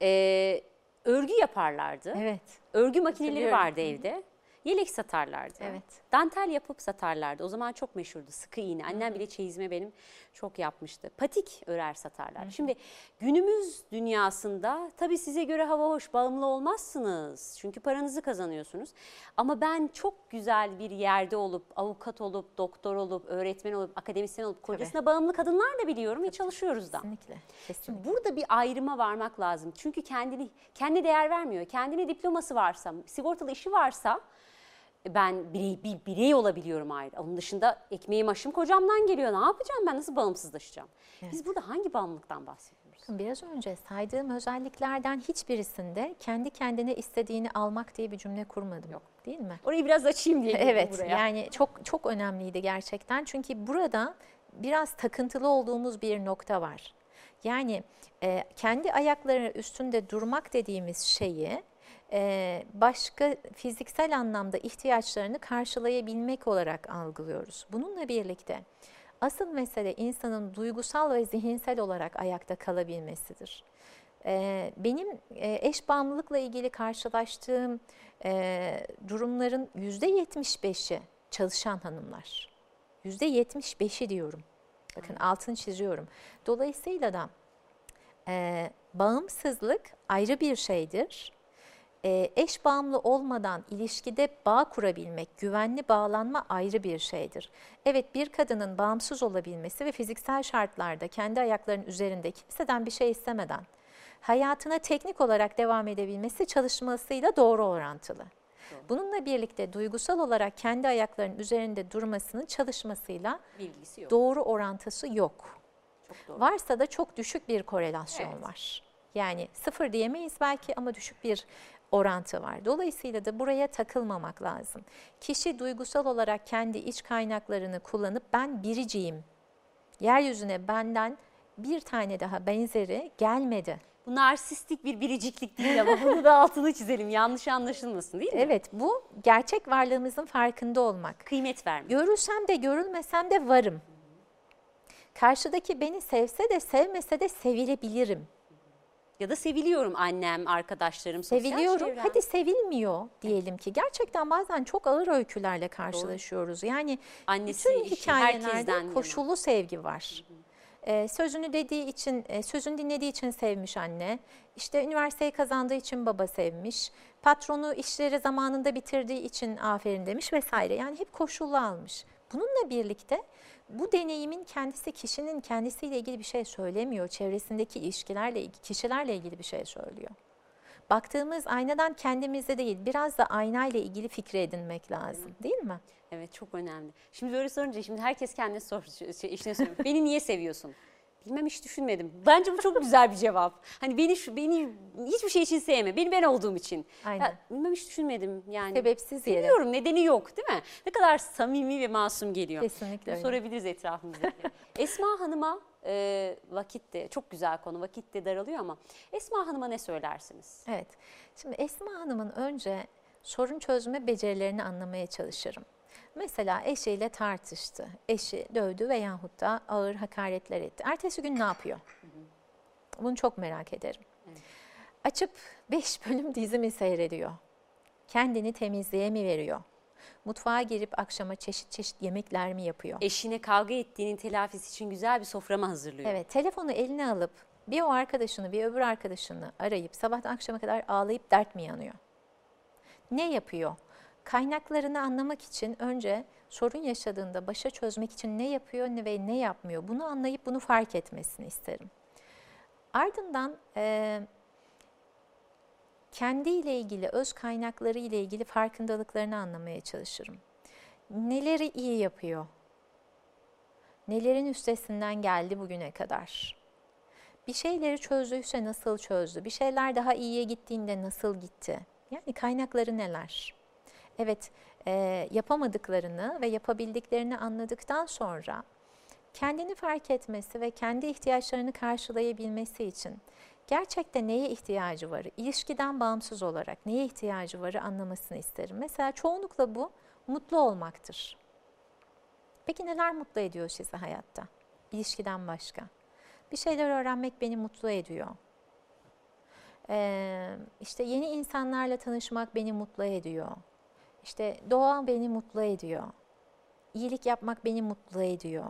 E, örgü yaparlardı. Evet. Örgü makineleri vardı evde. Yelek satarlardı. Evet. Dantel yapıp satarlardı. O zaman çok meşhurdu. Sıkı iğne. Annem bile çeyizime benim çok yapmıştı. Patik örer satarlar. Şimdi günümüz dünyasında tabii size göre hava hoş, bağımlı olmazsınız. Çünkü paranızı kazanıyorsunuz. Ama ben çok güzel bir yerde olup, avukat olup, doktor olup, öğretmen olup, akademisyen olup, kocasına bağımlı kadınlar da biliyorum ve çalışıyoruz da. Kesinlikle. Kesinlikle. Burada bir ayrıma varmak lazım. Çünkü kendini kendi değer vermiyor. Kendine diploması varsa, sigortalı işi varsa ben birey, bir birey olabiliyorum ayrı. Onun dışında ekmeğim aşım kocamdan geliyor. Ne yapacağım ben? Nasıl bağımsızlaşacağım? Biz burada hangi bağımlılıktan bahsediyoruz? Biraz önce saydığım özelliklerden hiçbirisinde kendi kendine istediğini almak diye bir cümle kurmadım. Yok. Değil mi? Orayı biraz açayım diye Evet buraya. yani çok çok önemliydi gerçekten. Çünkü burada biraz takıntılı olduğumuz bir nokta var. Yani e, kendi ayakları üstünde durmak dediğimiz şeyi başka fiziksel anlamda ihtiyaçlarını karşılayabilmek olarak algılıyoruz. Bununla birlikte asıl mesele insanın duygusal ve zihinsel olarak ayakta kalabilmesidir. E, benim e, eş bağımlılıkla ilgili karşılaştığım e, durumların %75'i çalışan hanımlar. %75'i diyorum. Bakın altını çiziyorum. Dolayısıyla da e, bağımsızlık ayrı bir şeydir. E, eş bağımlı olmadan ilişkide bağ kurabilmek, güvenli bağlanma ayrı bir şeydir. Evet bir kadının bağımsız olabilmesi ve fiziksel şartlarda kendi ayaklarının üzerinde kimseden bir şey istemeden hayatına teknik olarak devam edebilmesi çalışmasıyla doğru orantılı. Bununla birlikte duygusal olarak kendi ayaklarının üzerinde durmasının çalışmasıyla Bilgisi yok. doğru orantısı yok. Çok doğru. Varsa da çok düşük bir korelasyon Evet. var. Yani sıfır diyemeyiz belki ama düşük bir orantı var. Dolayısıyla da buraya takılmamak lazım. Kişi duygusal olarak kendi iç kaynaklarını kullanıp ben biriciyim. Yeryüzüne benden bir tane daha benzeri gelmedi. Bu narsistik bir biriciklik değil ama bunu da altını çizelim. Yanlış anlaşılmasın değil mi? Evet bu gerçek varlığımızın farkında olmak. Kıymet vermek. Görülsem de görülmesem de varım. Karşıdaki beni sevse de sevmese de sevilebilirim. Ya da seviliyorum annem, arkadaşlarım, sosyal Seviliyorum. çevrem. Hadi sevilmiyor diyelim ki. Gerçekten bazen çok ağır öykülerle karşılaşıyoruz. Yani Annesi, bütün hikayelerde herkesten yana. koşullu sevgi var. Ee, sözünü dediği için, e, sözünü dinlediği için sevmiş anne. İşte üniversiteyi kazandığı için baba sevmiş. Patronu işleri zamanında bitirdiği için aferin demiş vesaire. Yani hep koşullu almış. Bununla birlikte bu deneyimin kendisi kişinin kendisiyle ilgili bir şey söylemiyor. Çevresindeki ilişkilerle, kişilerle ilgili bir şey söylüyor. Baktığımız aynadan kendimizde değil, biraz da aynayla ilgili fikri edinmek lazım, değil mi? Evet çok önemli. Şimdi böyle sorunca şimdi herkes kendine sor, şey, eşine soruyor. beni niye seviyorsun? Bilmem hiç düşünmedim. Bence bu çok güzel bir cevap. Hani beni şu beni hiçbir şey için sevme. Beni ben olduğum için. Aynen. Ya, bilmem hiç düşünmedim yani. Sebepsiz yere. Seviyorum nedeni yok değil mi? Ne kadar samimi ve masum geliyor. Kesinlikle öyle. sorabiliriz etrafımızdaki. Esma Hanım'a e, vakit de çok güzel konu vakit de daralıyor ama Esma Hanım'a ne söylersiniz? Evet. Şimdi Esma Hanım'ın önce sorun çözme becerilerini anlamaya çalışırım. Mesela eşiyle tartıştı. Eşi dövdü veyahut da ağır hakaretler etti. Ertesi gün ne yapıyor? Bunu çok merak ederim. Açıp 5 bölüm dizimi seyrediyor. Kendini temizliğe mi veriyor? Mutfağa girip akşama çeşit çeşit yemekler mi yapıyor? Eşine kavga ettiğinin telafisi için güzel bir sofra mı hazırlıyor? Evet, telefonu eline alıp bir o arkadaşını bir öbür arkadaşını arayıp sabahtan akşama kadar ağlayıp dert mi yanıyor? Ne yapıyor? Kaynaklarını anlamak için önce sorun yaşadığında başa çözmek için ne yapıyor ve ne yapmıyor? Bunu anlayıp bunu fark etmesini isterim. Ardından e, kendiyle ilgili, öz kaynakları ile ilgili farkındalıklarını anlamaya çalışırım. Neleri iyi yapıyor? Nelerin üstesinden geldi bugüne kadar? Bir şeyleri çözdüyse nasıl çözdü? Bir şeyler daha iyiye gittiğinde nasıl gitti? Yani kaynakları neler? Evet, e, yapamadıklarını ve yapabildiklerini anladıktan sonra kendini fark etmesi ve kendi ihtiyaçlarını karşılayabilmesi için gerçekten neye ihtiyacı var? İlişkiden bağımsız olarak neye ihtiyacı varı anlamasını isterim. Mesela çoğunlukla bu mutlu olmaktır. Peki neler mutlu ediyor sizi hayatta? İlişkiden başka. Bir şeyler öğrenmek beni mutlu ediyor. Ee, işte yeni insanlarla tanışmak beni mutlu ediyor. İşte doğa beni mutlu ediyor. İyilik yapmak beni mutlu ediyor.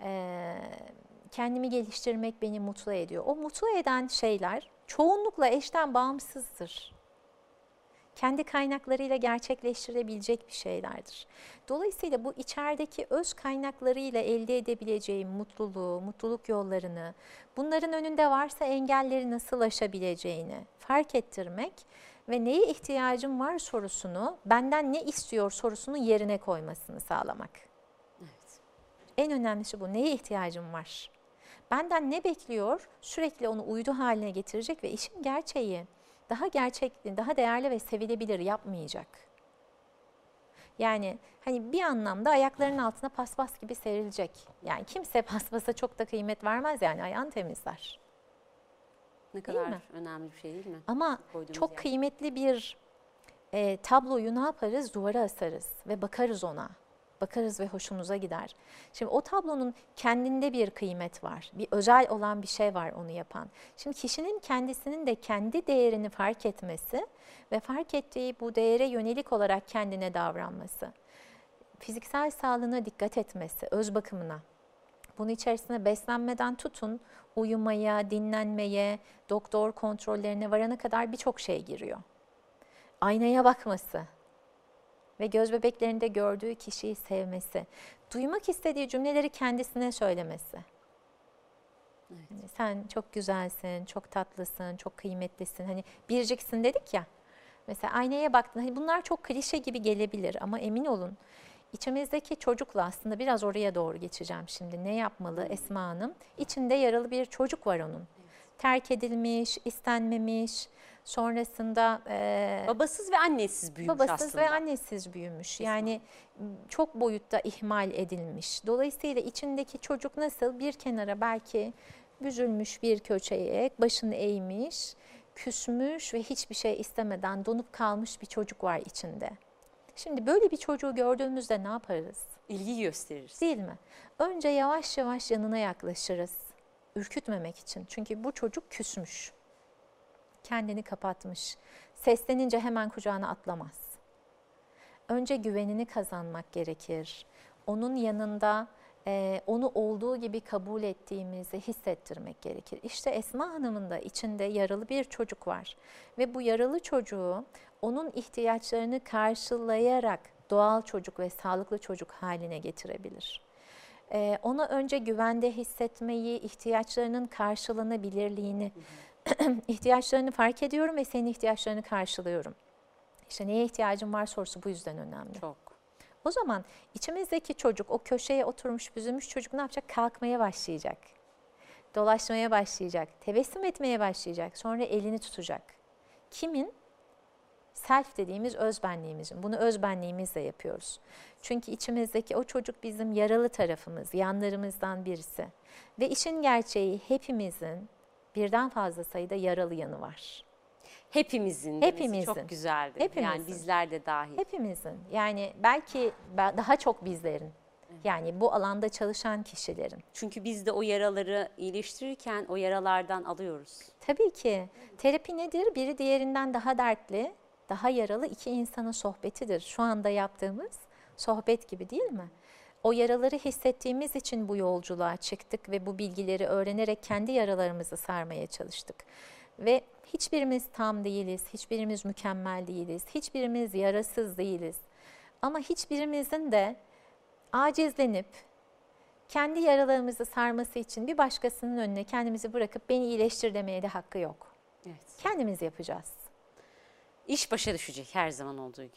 Ee, kendimi geliştirmek beni mutlu ediyor. O mutlu eden şeyler çoğunlukla eşten bağımsızdır. Kendi kaynaklarıyla gerçekleştirebilecek bir şeylerdir. Dolayısıyla bu içerideki öz kaynaklarıyla elde edebileceğim mutluluğu, mutluluk yollarını, bunların önünde varsa engelleri nasıl aşabileceğini fark ettirmek ve neye ihtiyacım var sorusunu, benden ne istiyor sorusunu yerine koymasını sağlamak. Evet. En önemlisi bu. Neye ihtiyacım var? Benden ne bekliyor? Sürekli onu uydu haline getirecek ve işin gerçeği daha gerçekli, daha değerli ve sevilebilir yapmayacak. Yani hani bir anlamda ayaklarının altına paspas gibi serilecek. Yani kimse paspasa çok da kıymet vermez yani ayağını temizler. Ne kadar mi? önemli bir şey değil mi? Ama Koyduğumuz çok yer. kıymetli bir e, tabloyu ne yaparız? Duvara asarız ve bakarız ona. Bakarız ve hoşumuza gider. Şimdi o tablonun kendinde bir kıymet var. Bir özel olan bir şey var onu yapan. Şimdi kişinin kendisinin de kendi değerini fark etmesi ve fark ettiği bu değere yönelik olarak kendine davranması. Fiziksel sağlığına dikkat etmesi, öz bakımına. Bunun içerisine beslenmeden tutun, uyumaya, dinlenmeye, doktor kontrollerine varana kadar birçok şey giriyor. Aynaya bakması ve göz bebeklerinde gördüğü kişiyi sevmesi, duymak istediği cümleleri kendisine söylemesi. Hani sen çok güzelsin, çok tatlısın, çok kıymetlisin. Hani biriciksin dedik ya. Mesela aynaya baktın. Hani bunlar çok klişe gibi gelebilir ama emin olun içimizdeki çocukla aslında biraz oraya doğru geçeceğim şimdi. Ne yapmalı Esma Hanım? İçinde yaralı bir çocuk var onun. Terk edilmiş, istenmemiş, sonrasında e, Babasız ve annesiz büyümüş babasız aslında. ve annesiz büyümüş. Yani çok boyutta ihmal edilmiş. Dolayısıyla içindeki çocuk nasıl bir kenara belki büzülmüş bir köşeye, başını eğmiş, küsmüş ve hiçbir şey istemeden donup kalmış bir çocuk var içinde. Şimdi böyle bir çocuğu gördüğümüzde ne yaparız? İlgi gösteririz. Değil mi? Önce yavaş yavaş yanına yaklaşırız. Ürkütmemek için. Çünkü bu çocuk küsmüş. Kendini kapatmış. Seslenince hemen kucağına atlamaz. Önce güvenini kazanmak gerekir. Onun yanında e, onu olduğu gibi kabul ettiğimizi hissettirmek gerekir. İşte Esma Hanım'ın da içinde yaralı bir çocuk var. Ve bu yaralı çocuğu onun ihtiyaçlarını karşılayarak doğal çocuk ve sağlıklı çocuk haline getirebilir. Ee, ona önce güvende hissetmeyi, ihtiyaçlarının karşılanabilirliğini, ihtiyaçlarını fark ediyorum ve senin ihtiyaçlarını karşılıyorum. İşte neye ihtiyacın var sorusu bu yüzden önemli. Çok. O zaman içimizdeki çocuk, o köşeye oturmuş, büzülmüş çocuk ne yapacak? Kalkmaya başlayacak. Dolaşmaya başlayacak, tebessüm etmeye başlayacak. Sonra elini tutacak. Kimin? Self dediğimiz özbenliğimizin. Bunu özbenliğimizle yapıyoruz. Çünkü içimizdeki o çocuk bizim yaralı tarafımız, yanlarımızdan birisi. Ve işin gerçeği hepimizin birden fazla sayıda yaralı yanı var. Hepimizin Hepimizin. çok güzeldi. Yani Hepimizin. bizler de dahil. Hepimizin. Yani belki daha çok bizlerin. Yani bu alanda çalışan kişilerin. Çünkü biz de o yaraları iyileştirirken o yaralardan alıyoruz. Tabii ki terapi nedir? Biri diğerinden daha dertli, daha yaralı iki insanın sohbetidir. Şu anda yaptığımız sohbet gibi değil mi? O yaraları hissettiğimiz için bu yolculuğa çıktık ve bu bilgileri öğrenerek kendi yaralarımızı sarmaya çalıştık. Ve hiçbirimiz tam değiliz, hiçbirimiz mükemmel değiliz, hiçbirimiz yarasız değiliz. Ama hiçbirimizin de acizlenip kendi yaralarımızı sarması için bir başkasının önüne kendimizi bırakıp beni iyileştir demeye de hakkı yok. Evet. Kendimiz yapacağız. İş başa düşecek her zaman olduğu gibi.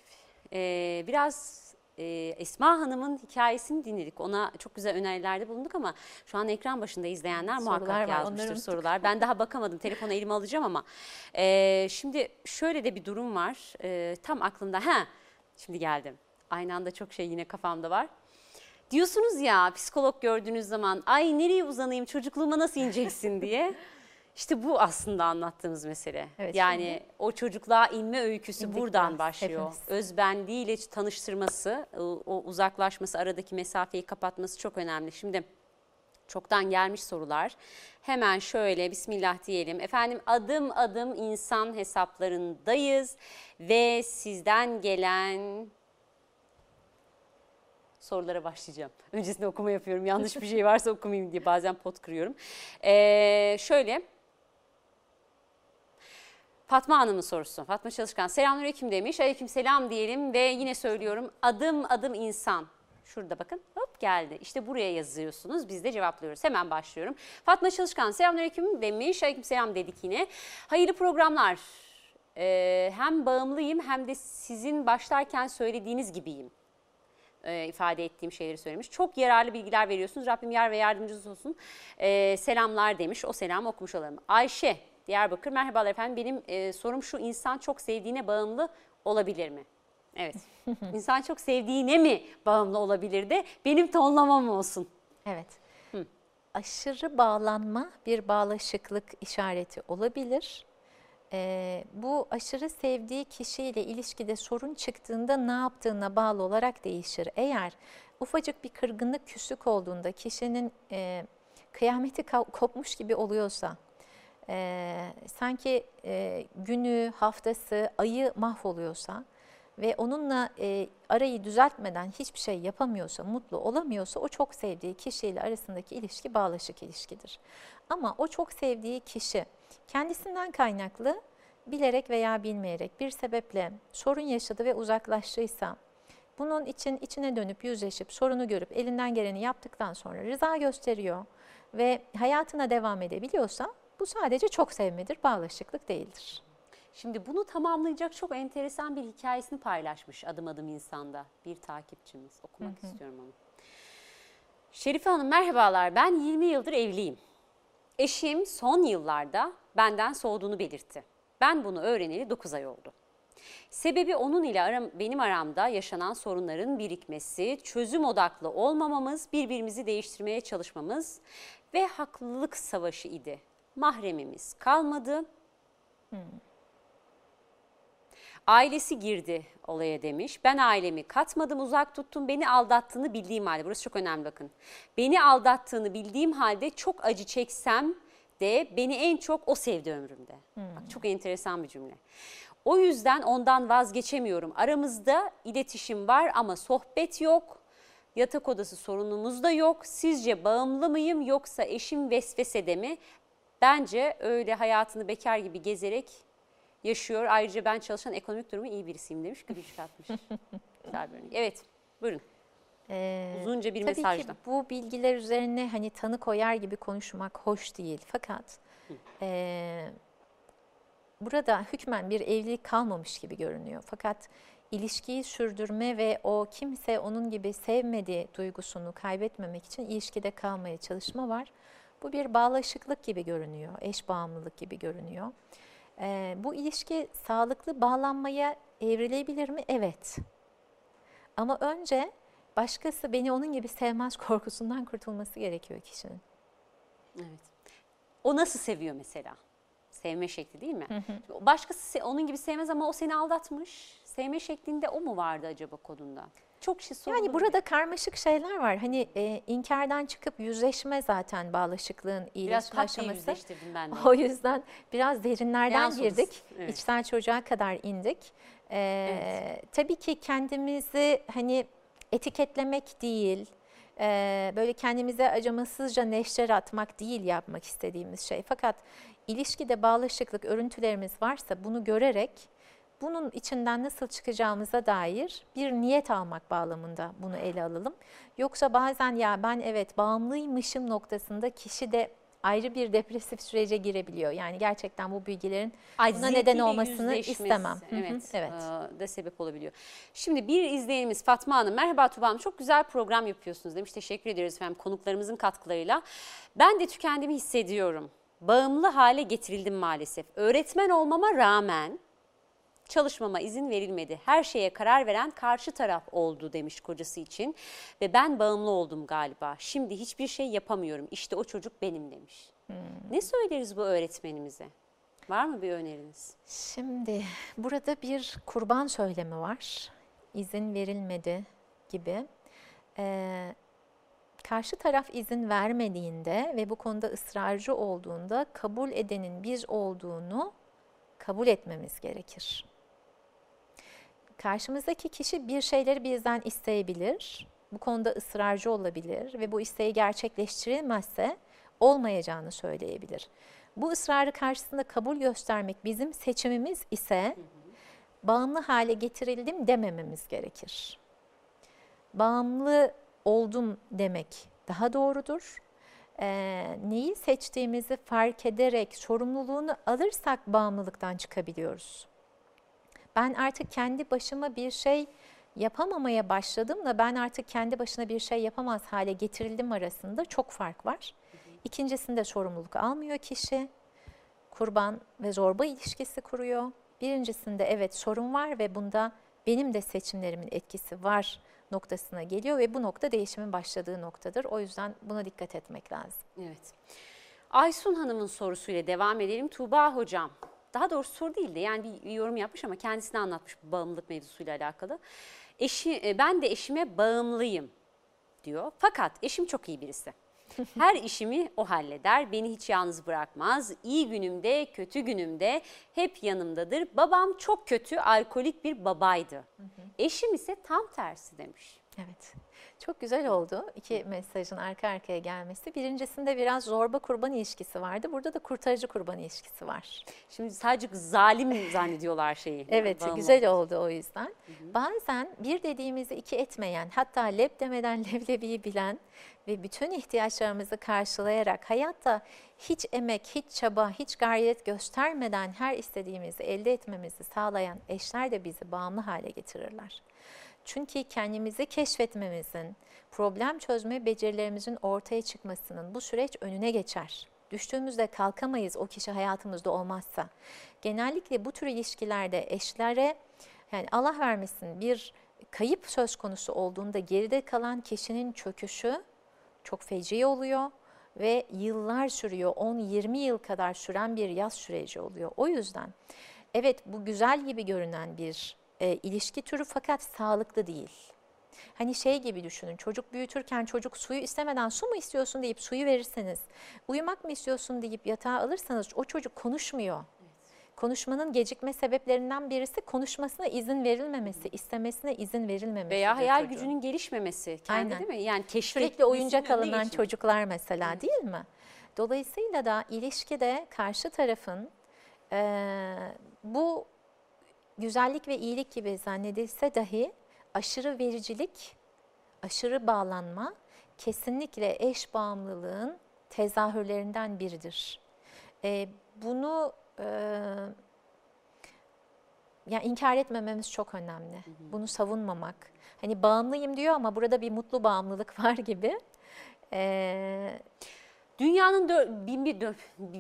Ee, biraz e, Esma Hanım'ın hikayesini dinledik. Ona çok güzel önerilerde bulunduk ama şu an ekran başında izleyenler Sorular muhakkak var, yazmıştır sorular. Ben daha bakamadım. Telefonu elime alacağım ama. Ee, şimdi şöyle de bir durum var. Ee, tam aklımda. Ha, şimdi geldim. Aynı anda çok şey yine kafamda var. Diyorsunuz ya psikolog gördüğünüz zaman ay nereye uzanayım çocukluğuma nasıl ineceksin diye. İşte bu aslında anlattığımız mesele. Evet, yani o çocukluğa inme öyküsü İndik buradan biraz, başlıyor. hepimiz. Özbenliğiyle tanıştırması, o, o uzaklaşması, aradaki mesafeyi kapatması çok önemli. Şimdi Çoktan gelmiş sorular. Hemen şöyle bismillah diyelim. Efendim adım adım insan hesaplarındayız ve sizden gelen sorulara başlayacağım. Öncesinde okuma yapıyorum. Yanlış bir şey varsa okumayayım diye bazen pot kırıyorum. Ee, şöyle Fatma Hanım'ın sorusu. Fatma Çalışkan selamünaleyküm demiş. Aleyküm selam diyelim ve yine söylüyorum adım adım insan. Şurada bakın hop geldi. İşte buraya yazıyorsunuz biz de cevaplıyoruz. Hemen başlıyorum. Fatma Çalışkan selamünaleyküm demiş. Aleyküm selam dedik yine. Hayırlı programlar. Ee, hem bağımlıyım hem de sizin başlarken söylediğiniz gibiyim e, ifade ettiğim şeyleri söylemiş. Çok yararlı bilgiler veriyorsunuz. Rabbim yar ve yardımcınız olsun. E, selamlar demiş. O selamı okumuş olalım. Ayşe Diyarbakır merhabalar efendim. Benim e, sorum şu insan çok sevdiğine bağımlı olabilir mi? Evet. İnsan çok sevdiğine mi bağımlı olabilir de benim tonlamam olsun. Evet. Aşırı bağlanma bir bağlaşıklık işareti olabilir. Ee, bu aşırı sevdiği kişiyle ilişkide sorun çıktığında ne yaptığına bağlı olarak değişir. Eğer ufacık bir kırgınlık, küslük olduğunda kişinin e, kıyameti kopmuş gibi oluyorsa, e, sanki e, günü, haftası, ayı mahvoluyorsa ve onunla e, arayı düzeltmeden hiçbir şey yapamıyorsa, mutlu olamıyorsa o çok sevdiği kişiyle arasındaki ilişki bağlaşık ilişkidir. Ama o çok sevdiği kişi kendisinden kaynaklı bilerek veya bilmeyerek bir sebeple sorun yaşadı ve uzaklaştıysa bunun için içine dönüp yüzleşip sorunu görüp elinden geleni yaptıktan sonra rıza gösteriyor ve hayatına devam edebiliyorsa bu sadece çok sevmedir, bağlaşıklık değildir. Şimdi bunu tamamlayacak çok enteresan bir hikayesini paylaşmış adım adım insanda bir takipçimiz. Okumak istiyorum onu. Şerife Hanım merhabalar ben 20 yıldır evliyim. Eşim son yıllarda benden soğuduğunu belirtti. Ben bunu öğreneli 9 ay oldu. Sebebi onun ile aram, benim aramda yaşanan sorunların birikmesi, çözüm odaklı olmamamız, birbirimizi değiştirmeye çalışmamız ve haklılık savaşı idi. Mahremimiz kalmadı. Ailesi girdi olaya demiş. Ben ailemi katmadım, uzak tuttum. Beni aldattığını bildiğim halde, burası çok önemli bakın. Beni aldattığını bildiğim halde çok acı çeksem de beni en çok o sevdi ömrümde. Bak çok enteresan bir cümle. O yüzden ondan vazgeçemiyorum. Aramızda iletişim var ama sohbet yok. Yatak odası sorunumuz da yok. Sizce bağımlı mıyım yoksa eşim vesvesede mi? Bence öyle hayatını bekar gibi gezerek yaşıyor. Ayrıca ben çalışan ekonomik durumu iyi birisiyim demiş. Gülüş atmış. Güzel bir örnek. Evet buyurun. Ee, Uzunca bir Tabii mesajda. ki bu bilgiler üzerine hani tanı koyar gibi konuşmak hoş değil. Fakat eee, burada hükmen bir evlilik kalmamış gibi görünüyor. Fakat ilişkiyi sürdürme ve o kimse onun gibi sevmediği duygusunu kaybetmemek için ilişkide kalmaya çalışma var. Bu bir bağlaşıklık gibi görünüyor, eş bağımlılık gibi görünüyor. Eee, bu ilişki sağlıklı bağlanmaya evrilebilir mi? Evet. Ama önce başkası beni onun gibi sevmez korkusundan kurtulması gerekiyor kişinin. Evet. O nasıl seviyor mesela? Sevme şekli değil mi? Başkası se- onun gibi sevmez ama o seni aldatmış. Sevme şeklinde o mu vardı acaba kodunda? Çok şey sorulur. Yani burada karmaşık şeyler var. Hani e, inkardan çıkıp yüzleşme zaten bağlaşıklığın biraz iyileşme diye aşaması. yüzleştirdim ben de. O yüzden biraz derinlerden Yansıdız. girdik. Evet. İçsel çocuğa kadar indik. Ee, Tabii ki kendimizi hani etiketlemek değil, e, böyle kendimize acımasızca neşter atmak değil yapmak istediğimiz şey. Fakat ilişkide bağlaşıklık, örüntülerimiz varsa bunu görerek bunun içinden nasıl çıkacağımıza dair bir niyet almak bağlamında bunu ele alalım. Yoksa bazen ya ben evet bağımlıymışım noktasında kişi de ayrı bir depresif sürece girebiliyor. Yani gerçekten bu bilgilerin buna neden olmasını istemem. Hı hı, Evet, evet. e, da sebep olabiliyor. Şimdi bir izleyenimiz Fatma Hanım, merhaba Tuba Hanım çok güzel program yapıyorsunuz demiş. Teşekkür ediyoruz efendim konuklarımızın katkılarıyla. Ben de tükendiğimi hissediyorum. Bağımlı hale getirildim maalesef. Öğretmen olmama rağmen çalışmama izin verilmedi. Her şeye karar veren karşı taraf oldu demiş kocası için. Ve ben bağımlı oldum galiba. Şimdi hiçbir şey yapamıyorum. İşte o çocuk benim demiş. Ne söyleriz bu öğretmenimize? Var mı bir öneriniz? Şimdi burada bir kurban söylemi var. İzin verilmedi gibi. Ee, karşı taraf izin vermediğinde ve bu konuda ısrarcı olduğunda kabul edenin biz olduğunu kabul etmemiz gerekir. Karşımızdaki kişi bir şeyleri bizden isteyebilir, bu konuda ısrarcı olabilir ve bu isteği gerçekleştirilmezse olmayacağını söyleyebilir. Bu ısrarı karşısında kabul göstermek bizim seçimimiz ise bağımlı hale getirildim demememiz gerekir. Bağımlı oldum demek daha doğrudur. Ee, neyi seçtiğimizi fark ederek sorumluluğunu alırsak bağımlılıktan çıkabiliyoruz. Ben artık kendi başıma bir şey yapamamaya başladım da ben artık kendi başına bir şey yapamaz hale getirildim arasında çok fark var. İkincisinde sorumluluk almıyor kişi. Kurban ve zorba ilişkisi kuruyor. Birincisinde evet sorun var ve bunda benim de seçimlerimin etkisi var noktasına geliyor ve bu nokta değişimin başladığı noktadır. O yüzden buna dikkat etmek lazım. Evet. Aysun Hanım'ın sorusuyla devam edelim. Tuğba Hocam, daha doğrusu soru değil de yani bir yorum yapmış ama kendisine anlatmış bağımlılık mevzusuyla alakalı. Eşi, e, ben de eşime bağımlıyım diyor. Fakat eşim çok iyi birisi. Her işimi o halleder, beni hiç yalnız bırakmaz. İyi günümde, kötü günümde hep yanımdadır. Babam çok kötü, alkolik bir babaydı. Eşim ise tam tersi demiş. Evet. Çok güzel oldu iki mesajın arka arkaya gelmesi. Birincisinde biraz zorba kurban ilişkisi vardı. Burada da kurtarıcı kurban ilişkisi var. Şimdi sadece zalim zannediyorlar şeyi. Evet Bağımlı. güzel oldu o yüzden. Bazen bir dediğimizi iki etmeyen hatta leb demeden leblebiyi bilen ve bütün ihtiyaçlarımızı karşılayarak hayatta hiç emek, hiç çaba, hiç gayret göstermeden her istediğimizi elde etmemizi sağlayan eşler de bizi bağımlı hale getirirler. Çünkü kendimizi keşfetmemizin, problem çözme becerilerimizin ortaya çıkmasının bu süreç önüne geçer. Düştüğümüzde kalkamayız o kişi hayatımızda olmazsa. Genellikle bu tür ilişkilerde eşlere yani Allah vermesin bir kayıp söz konusu olduğunda geride kalan kişinin çöküşü çok feci oluyor ve yıllar sürüyor. 10-20 yıl kadar süren bir yaz süreci oluyor. O yüzden evet bu güzel gibi görünen bir e, ilişki türü fakat sağlıklı değil. Hani şey gibi düşünün çocuk büyütürken çocuk suyu istemeden su mu istiyorsun deyip suyu verirseniz, uyumak mı istiyorsun deyip yatağa alırsanız o çocuk konuşmuyor. Konuşmanın gecikme sebeplerinden birisi konuşmasına izin verilmemesi, istemesine izin verilmemesi. Veya hayal gücünün gelişmemesi kendi Aynen. değil mi? Yani keşfet Sürekli oyuncak alınan geçin. çocuklar mesela değil mi? Dolayısıyla da ilişkide karşı tarafın eee, bu güzellik ve iyilik gibi zannedilse dahi aşırı vericilik, aşırı bağlanma kesinlikle eş bağımlılığın tezahürlerinden biridir. Eee, bunu eee ya inkar etmememiz çok önemli. Bunu savunmamak. Hani bağımlıyım diyor ama burada bir mutlu bağımlılık var gibi. Ee, Dünyanın dö- bin bir dö-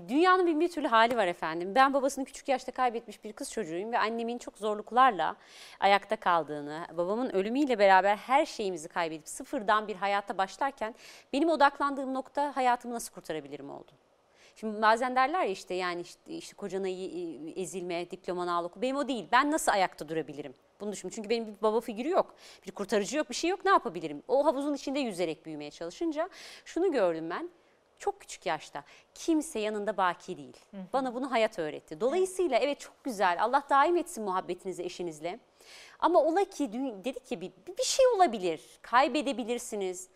dünyanın bin bir türlü hali var efendim. Ben babasını küçük yaşta kaybetmiş bir kız çocuğuyum ve annemin çok zorluklarla ayakta kaldığını, babamın ölümüyle beraber her şeyimizi kaybedip sıfırdan bir hayata başlarken benim odaklandığım nokta hayatımı nasıl kurtarabilirim oldu. Şimdi bazen derler ya işte yani işte, işte kocana ezilme, diplomanı al oku. Benim o değil. Ben nasıl ayakta durabilirim? Bunu düşün. Çünkü benim bir baba figürü yok. Bir kurtarıcı yok, bir şey yok. Ne yapabilirim? O havuzun içinde yüzerek büyümeye çalışınca şunu gördüm ben. Çok küçük yaşta kimse yanında baki değil. Bana bunu hayat öğretti. Dolayısıyla evet çok güzel. Allah daim etsin muhabbetinizi eşinizle. Ama ola ki dedik ki bir, bir şey olabilir. Kaybedebilirsiniz.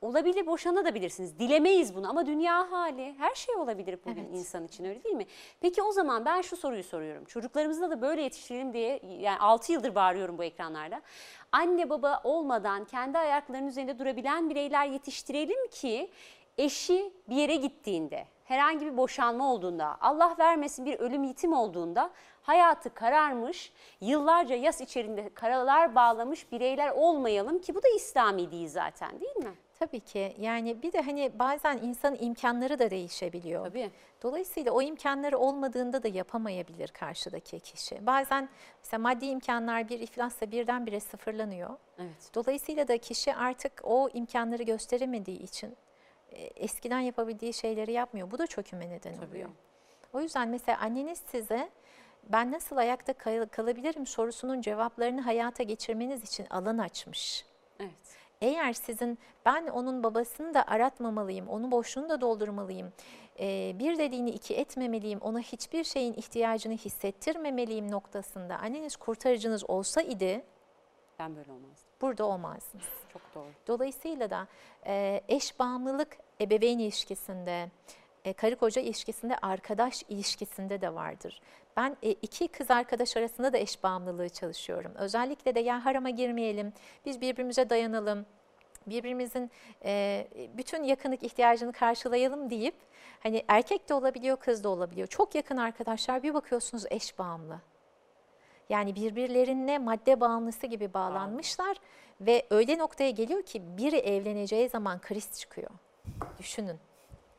Olabilir boşanabilirsiniz. Dilemeyiz bunu ama dünya hali her şey olabilir bugün Evet. insan için öyle değil mi? Peki o zaman ben şu soruyu soruyorum. Çocuklarımızda da böyle yetiştirelim diye yani 6 yıldır bağırıyorum bu ekranlarda. Anne baba olmadan kendi ayaklarının üzerinde durabilen bireyler yetiştirelim ki eşi bir yere gittiğinde, herhangi bir boşanma olduğunda, Allah vermesin bir ölüm yitim olduğunda hayatı kararmış, yıllarca yas içerisinde karalar bağlamış bireyler olmayalım ki bu da İslami değil zaten değil mi? tabii ki yani bir de hani bazen insanın imkanları da değişebiliyor. Tabii. Dolayısıyla o imkanları olmadığında da yapamayabilir karşıdaki kişi. Bazen mesela maddi imkanlar bir iflasla birdenbire sıfırlanıyor. Evet. Dolayısıyla da kişi artık o imkanları gösteremediği için eskiden yapabildiği şeyleri yapmıyor. Bu da çöküme neden Tabii. oluyor. O yüzden mesela anneniz size ben nasıl ayakta kal- kalabilirim sorusunun cevaplarını hayata geçirmeniz için alan açmış. Evet. Eğer sizin ben onun babasını da aratmamalıyım, onun boşluğunu da doldurmalıyım, e, bir dediğini iki etmemeliyim, ona hiçbir şeyin ihtiyacını hissettirmemeliyim noktasında anneniz kurtarıcınız olsa idi Ben böyle olmazdım. burada olmazdınız. Çok doğru. Dolayısıyla da e, eş bağımlılık ebeveyn ilişkisinde, e, karı koca ilişkisinde, arkadaş ilişkisinde de vardır. Ben e, iki kız arkadaş arasında da eş bağımlılığı çalışıyorum. Özellikle de ya harama girmeyelim, biz birbirimize dayanalım, birbirimizin e, bütün yakınlık ihtiyacını karşılayalım deyip hani erkek de olabiliyor, kız da olabiliyor. Çok yakın arkadaşlar bir bakıyorsunuz eş bağımlı. Yani birbirlerine madde bağımlısı gibi bağlanmışlar ve öyle noktaya geliyor ki biri evleneceği zaman kriz çıkıyor. Düşünün.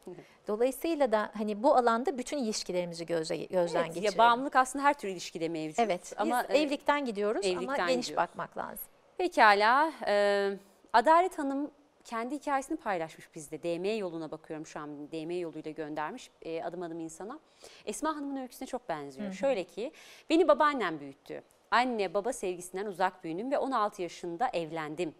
Dolayısıyla da hani bu alanda bütün ilişkilerimizi gözle, gözden Evet, geçirelim. ya bağımlılık aslında her türlü ilişkide mevcut. Evet, ama biz e, evlilikten gidiyoruz ama evlilikten geniş gidiyoruz. bakmak lazım. Pekala. e, Adalet Hanım kendi hikayesini paylaşmış bizde. DM yoluna bakıyorum şu an. DM yoluyla göndermiş e, adım adım insana. Esma Hanım'ın öyküsüne çok benziyor. Şöyle ki beni babaannem büyüttü. Anne baba sevgisinden uzak büyüdüm ve 16 yaşında evlendim.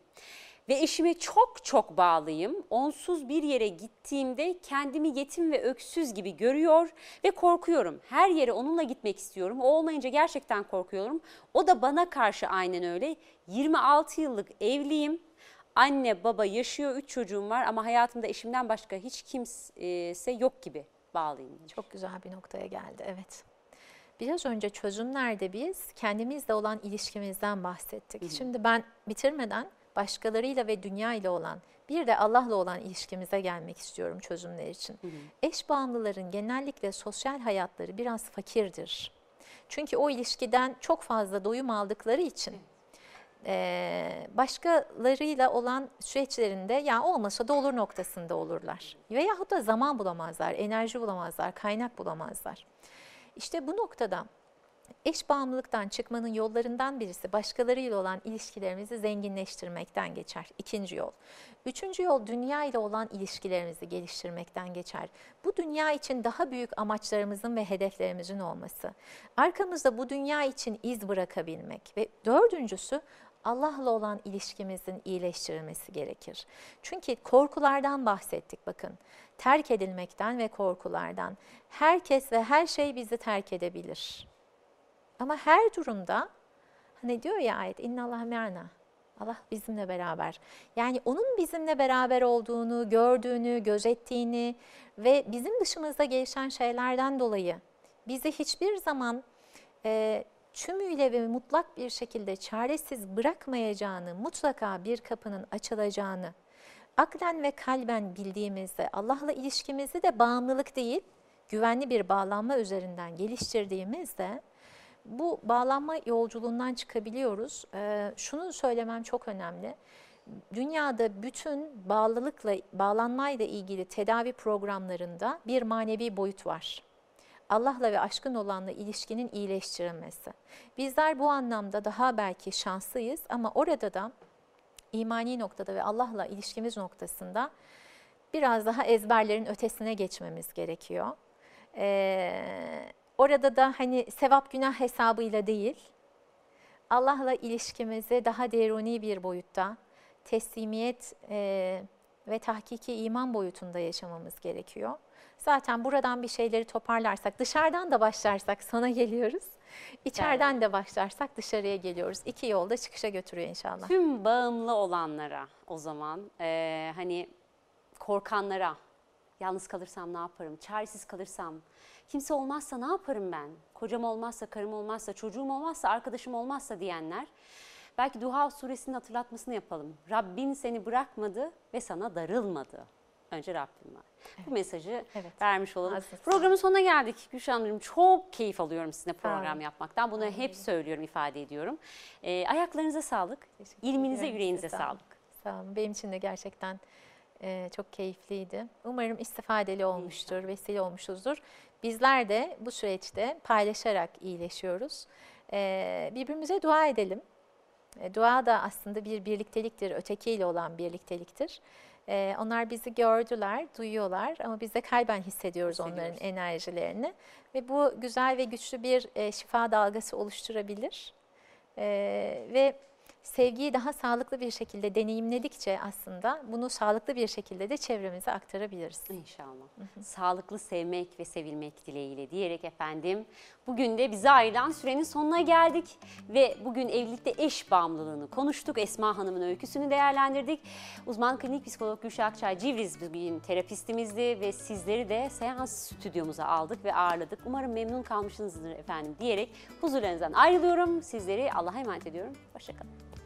Ve eşime çok çok bağlıyım. Onsuz bir yere gittiğimde kendimi yetim ve öksüz gibi görüyor ve korkuyorum. Her yere onunla gitmek istiyorum. O olmayınca gerçekten korkuyorum. O da bana karşı aynen öyle. 26 yıllık evliyim. Anne baba yaşıyor, 3 çocuğum var ama hayatımda eşimden başka hiç kimse yok gibi bağlıyım. Çok güzel bir noktaya geldi, evet. Biraz önce çözümlerde biz kendimizle olan ilişkimizden bahsettik. Şimdi ben bitirmeden başkalarıyla ve dünya ile olan bir de Allah'la olan ilişkimize gelmek istiyorum çözümler için. Eş bağımlıların genellikle sosyal hayatları biraz fakirdir. Çünkü o ilişkiden çok fazla doyum aldıkları için başkalarıyla olan süreçlerinde ya olmasa da olur noktasında olurlar. Veyahut da zaman bulamazlar, enerji bulamazlar, kaynak bulamazlar. İşte bu noktada eş bağımlılıktan çıkmanın yollarından birisi başkalarıyla olan ilişkilerimizi zenginleştirmekten geçer. İkinci yol. Üçüncü yol dünya ile olan ilişkilerimizi geliştirmekten geçer. Bu dünya için daha büyük amaçlarımızın ve hedeflerimizin olması. Arkamızda bu dünya için iz bırakabilmek ve dördüncüsü Allah'la olan ilişkimizin iyileştirilmesi gerekir. Çünkü korkulardan bahsettik bakın. Terk edilmekten ve korkulardan. Herkes ve her şey bizi terk edebilir. Ama her durumda hani diyor ya ayet inna Allah me'ana. Allah bizimle beraber. Yani onun bizimle beraber olduğunu, gördüğünü, gözettiğini ve bizim dışımızda gelişen şeylerden dolayı bizi hiçbir zaman e, tümüyle ve mutlak bir şekilde çaresiz bırakmayacağını, mutlaka bir kapının açılacağını aklen ve kalben bildiğimizde Allah'la ilişkimizi de bağımlılık değil, güvenli bir bağlanma üzerinden geliştirdiğimizde bu bağlanma yolculuğundan çıkabiliyoruz. Ee, şunu söylemem çok önemli. Dünyada bütün bağlılıkla, bağlanmayla ilgili tedavi programlarında bir manevi boyut var. Allah'la ve aşkın olanla ilişkinin iyileştirilmesi. Bizler bu anlamda daha belki şanslıyız ama orada da imani noktada ve Allah'la ilişkimiz noktasında biraz daha ezberlerin ötesine geçmemiz gerekiyor. Ee, orada da hani sevap günah hesabıyla değil, Allah'la ilişkimizi daha deruni bir boyutta, teslimiyet e, ve tahkiki iman boyutunda yaşamamız gerekiyor. Zaten buradan bir şeyleri toparlarsak, dışarıdan da başlarsak sana geliyoruz. İçeriden de başlarsak dışarıya geliyoruz. İki yolda çıkışa götürüyor inşallah. Tüm bağımlı olanlara o zaman e, hani korkanlara yalnız kalırsam ne yaparım, çaresiz kalırsam, kimse olmazsa ne yaparım ben, kocam olmazsa, karım olmazsa, çocuğum olmazsa, arkadaşım olmazsa diyenler belki Duha suresinin hatırlatmasını yapalım. Rabbin seni bırakmadı ve sana darılmadı. Önce Rabbim var. Bu mesajı Evet. vermiş olalım. Sağlık. Programın sonuna geldik. Gülşah Hanımcığım çok keyif alıyorum sizinle program yapmaktan. Bunu hep söylüyorum, ifade ediyorum. Ee, ayaklarınıza sağlık, ilminize, yüreğinize sağ sağlık. Sağ olun. Benim için de gerçekten e, çok keyifliydi. Umarım istifadeli olmuştur, vesile olmuşuzdur. Bizler de bu süreçte paylaşarak iyileşiyoruz. E, birbirimize dua edelim. E, dua da aslında bir birlikteliktir, ötekiyle olan birlikteliktir. E, onlar bizi gördüler, duyuyorlar ama biz de kalben hissediyoruz onların enerjilerini. Ve bu güzel ve güçlü bir e, şifa dalgası oluşturabilir. E, ve sevgiyi daha sağlıklı bir şekilde deneyimledikçe aslında bunu sağlıklı bir şekilde de çevremize aktarabiliriz. İnşallah. Sağlıklı sevmek ve sevilmek dileğiyle diyerek efendim bugün de bize ayrılan sürenin sonuna geldik ve bugün evlilikte eş bağımlılığını konuştuk. Esma Hanım'ın öyküsünü değerlendirdik. Uzman klinik psikolog Gülşah Akçay Civriz bugün terapistimizdi ve sizleri de seans stüdyomuza aldık ve ağırladık. Umarım memnun kalmışsınızdır efendim diyerek huzurlarınızdan ayrılıyorum. Sizleri Allah'a emanet ediyorum. Hoşçakalın.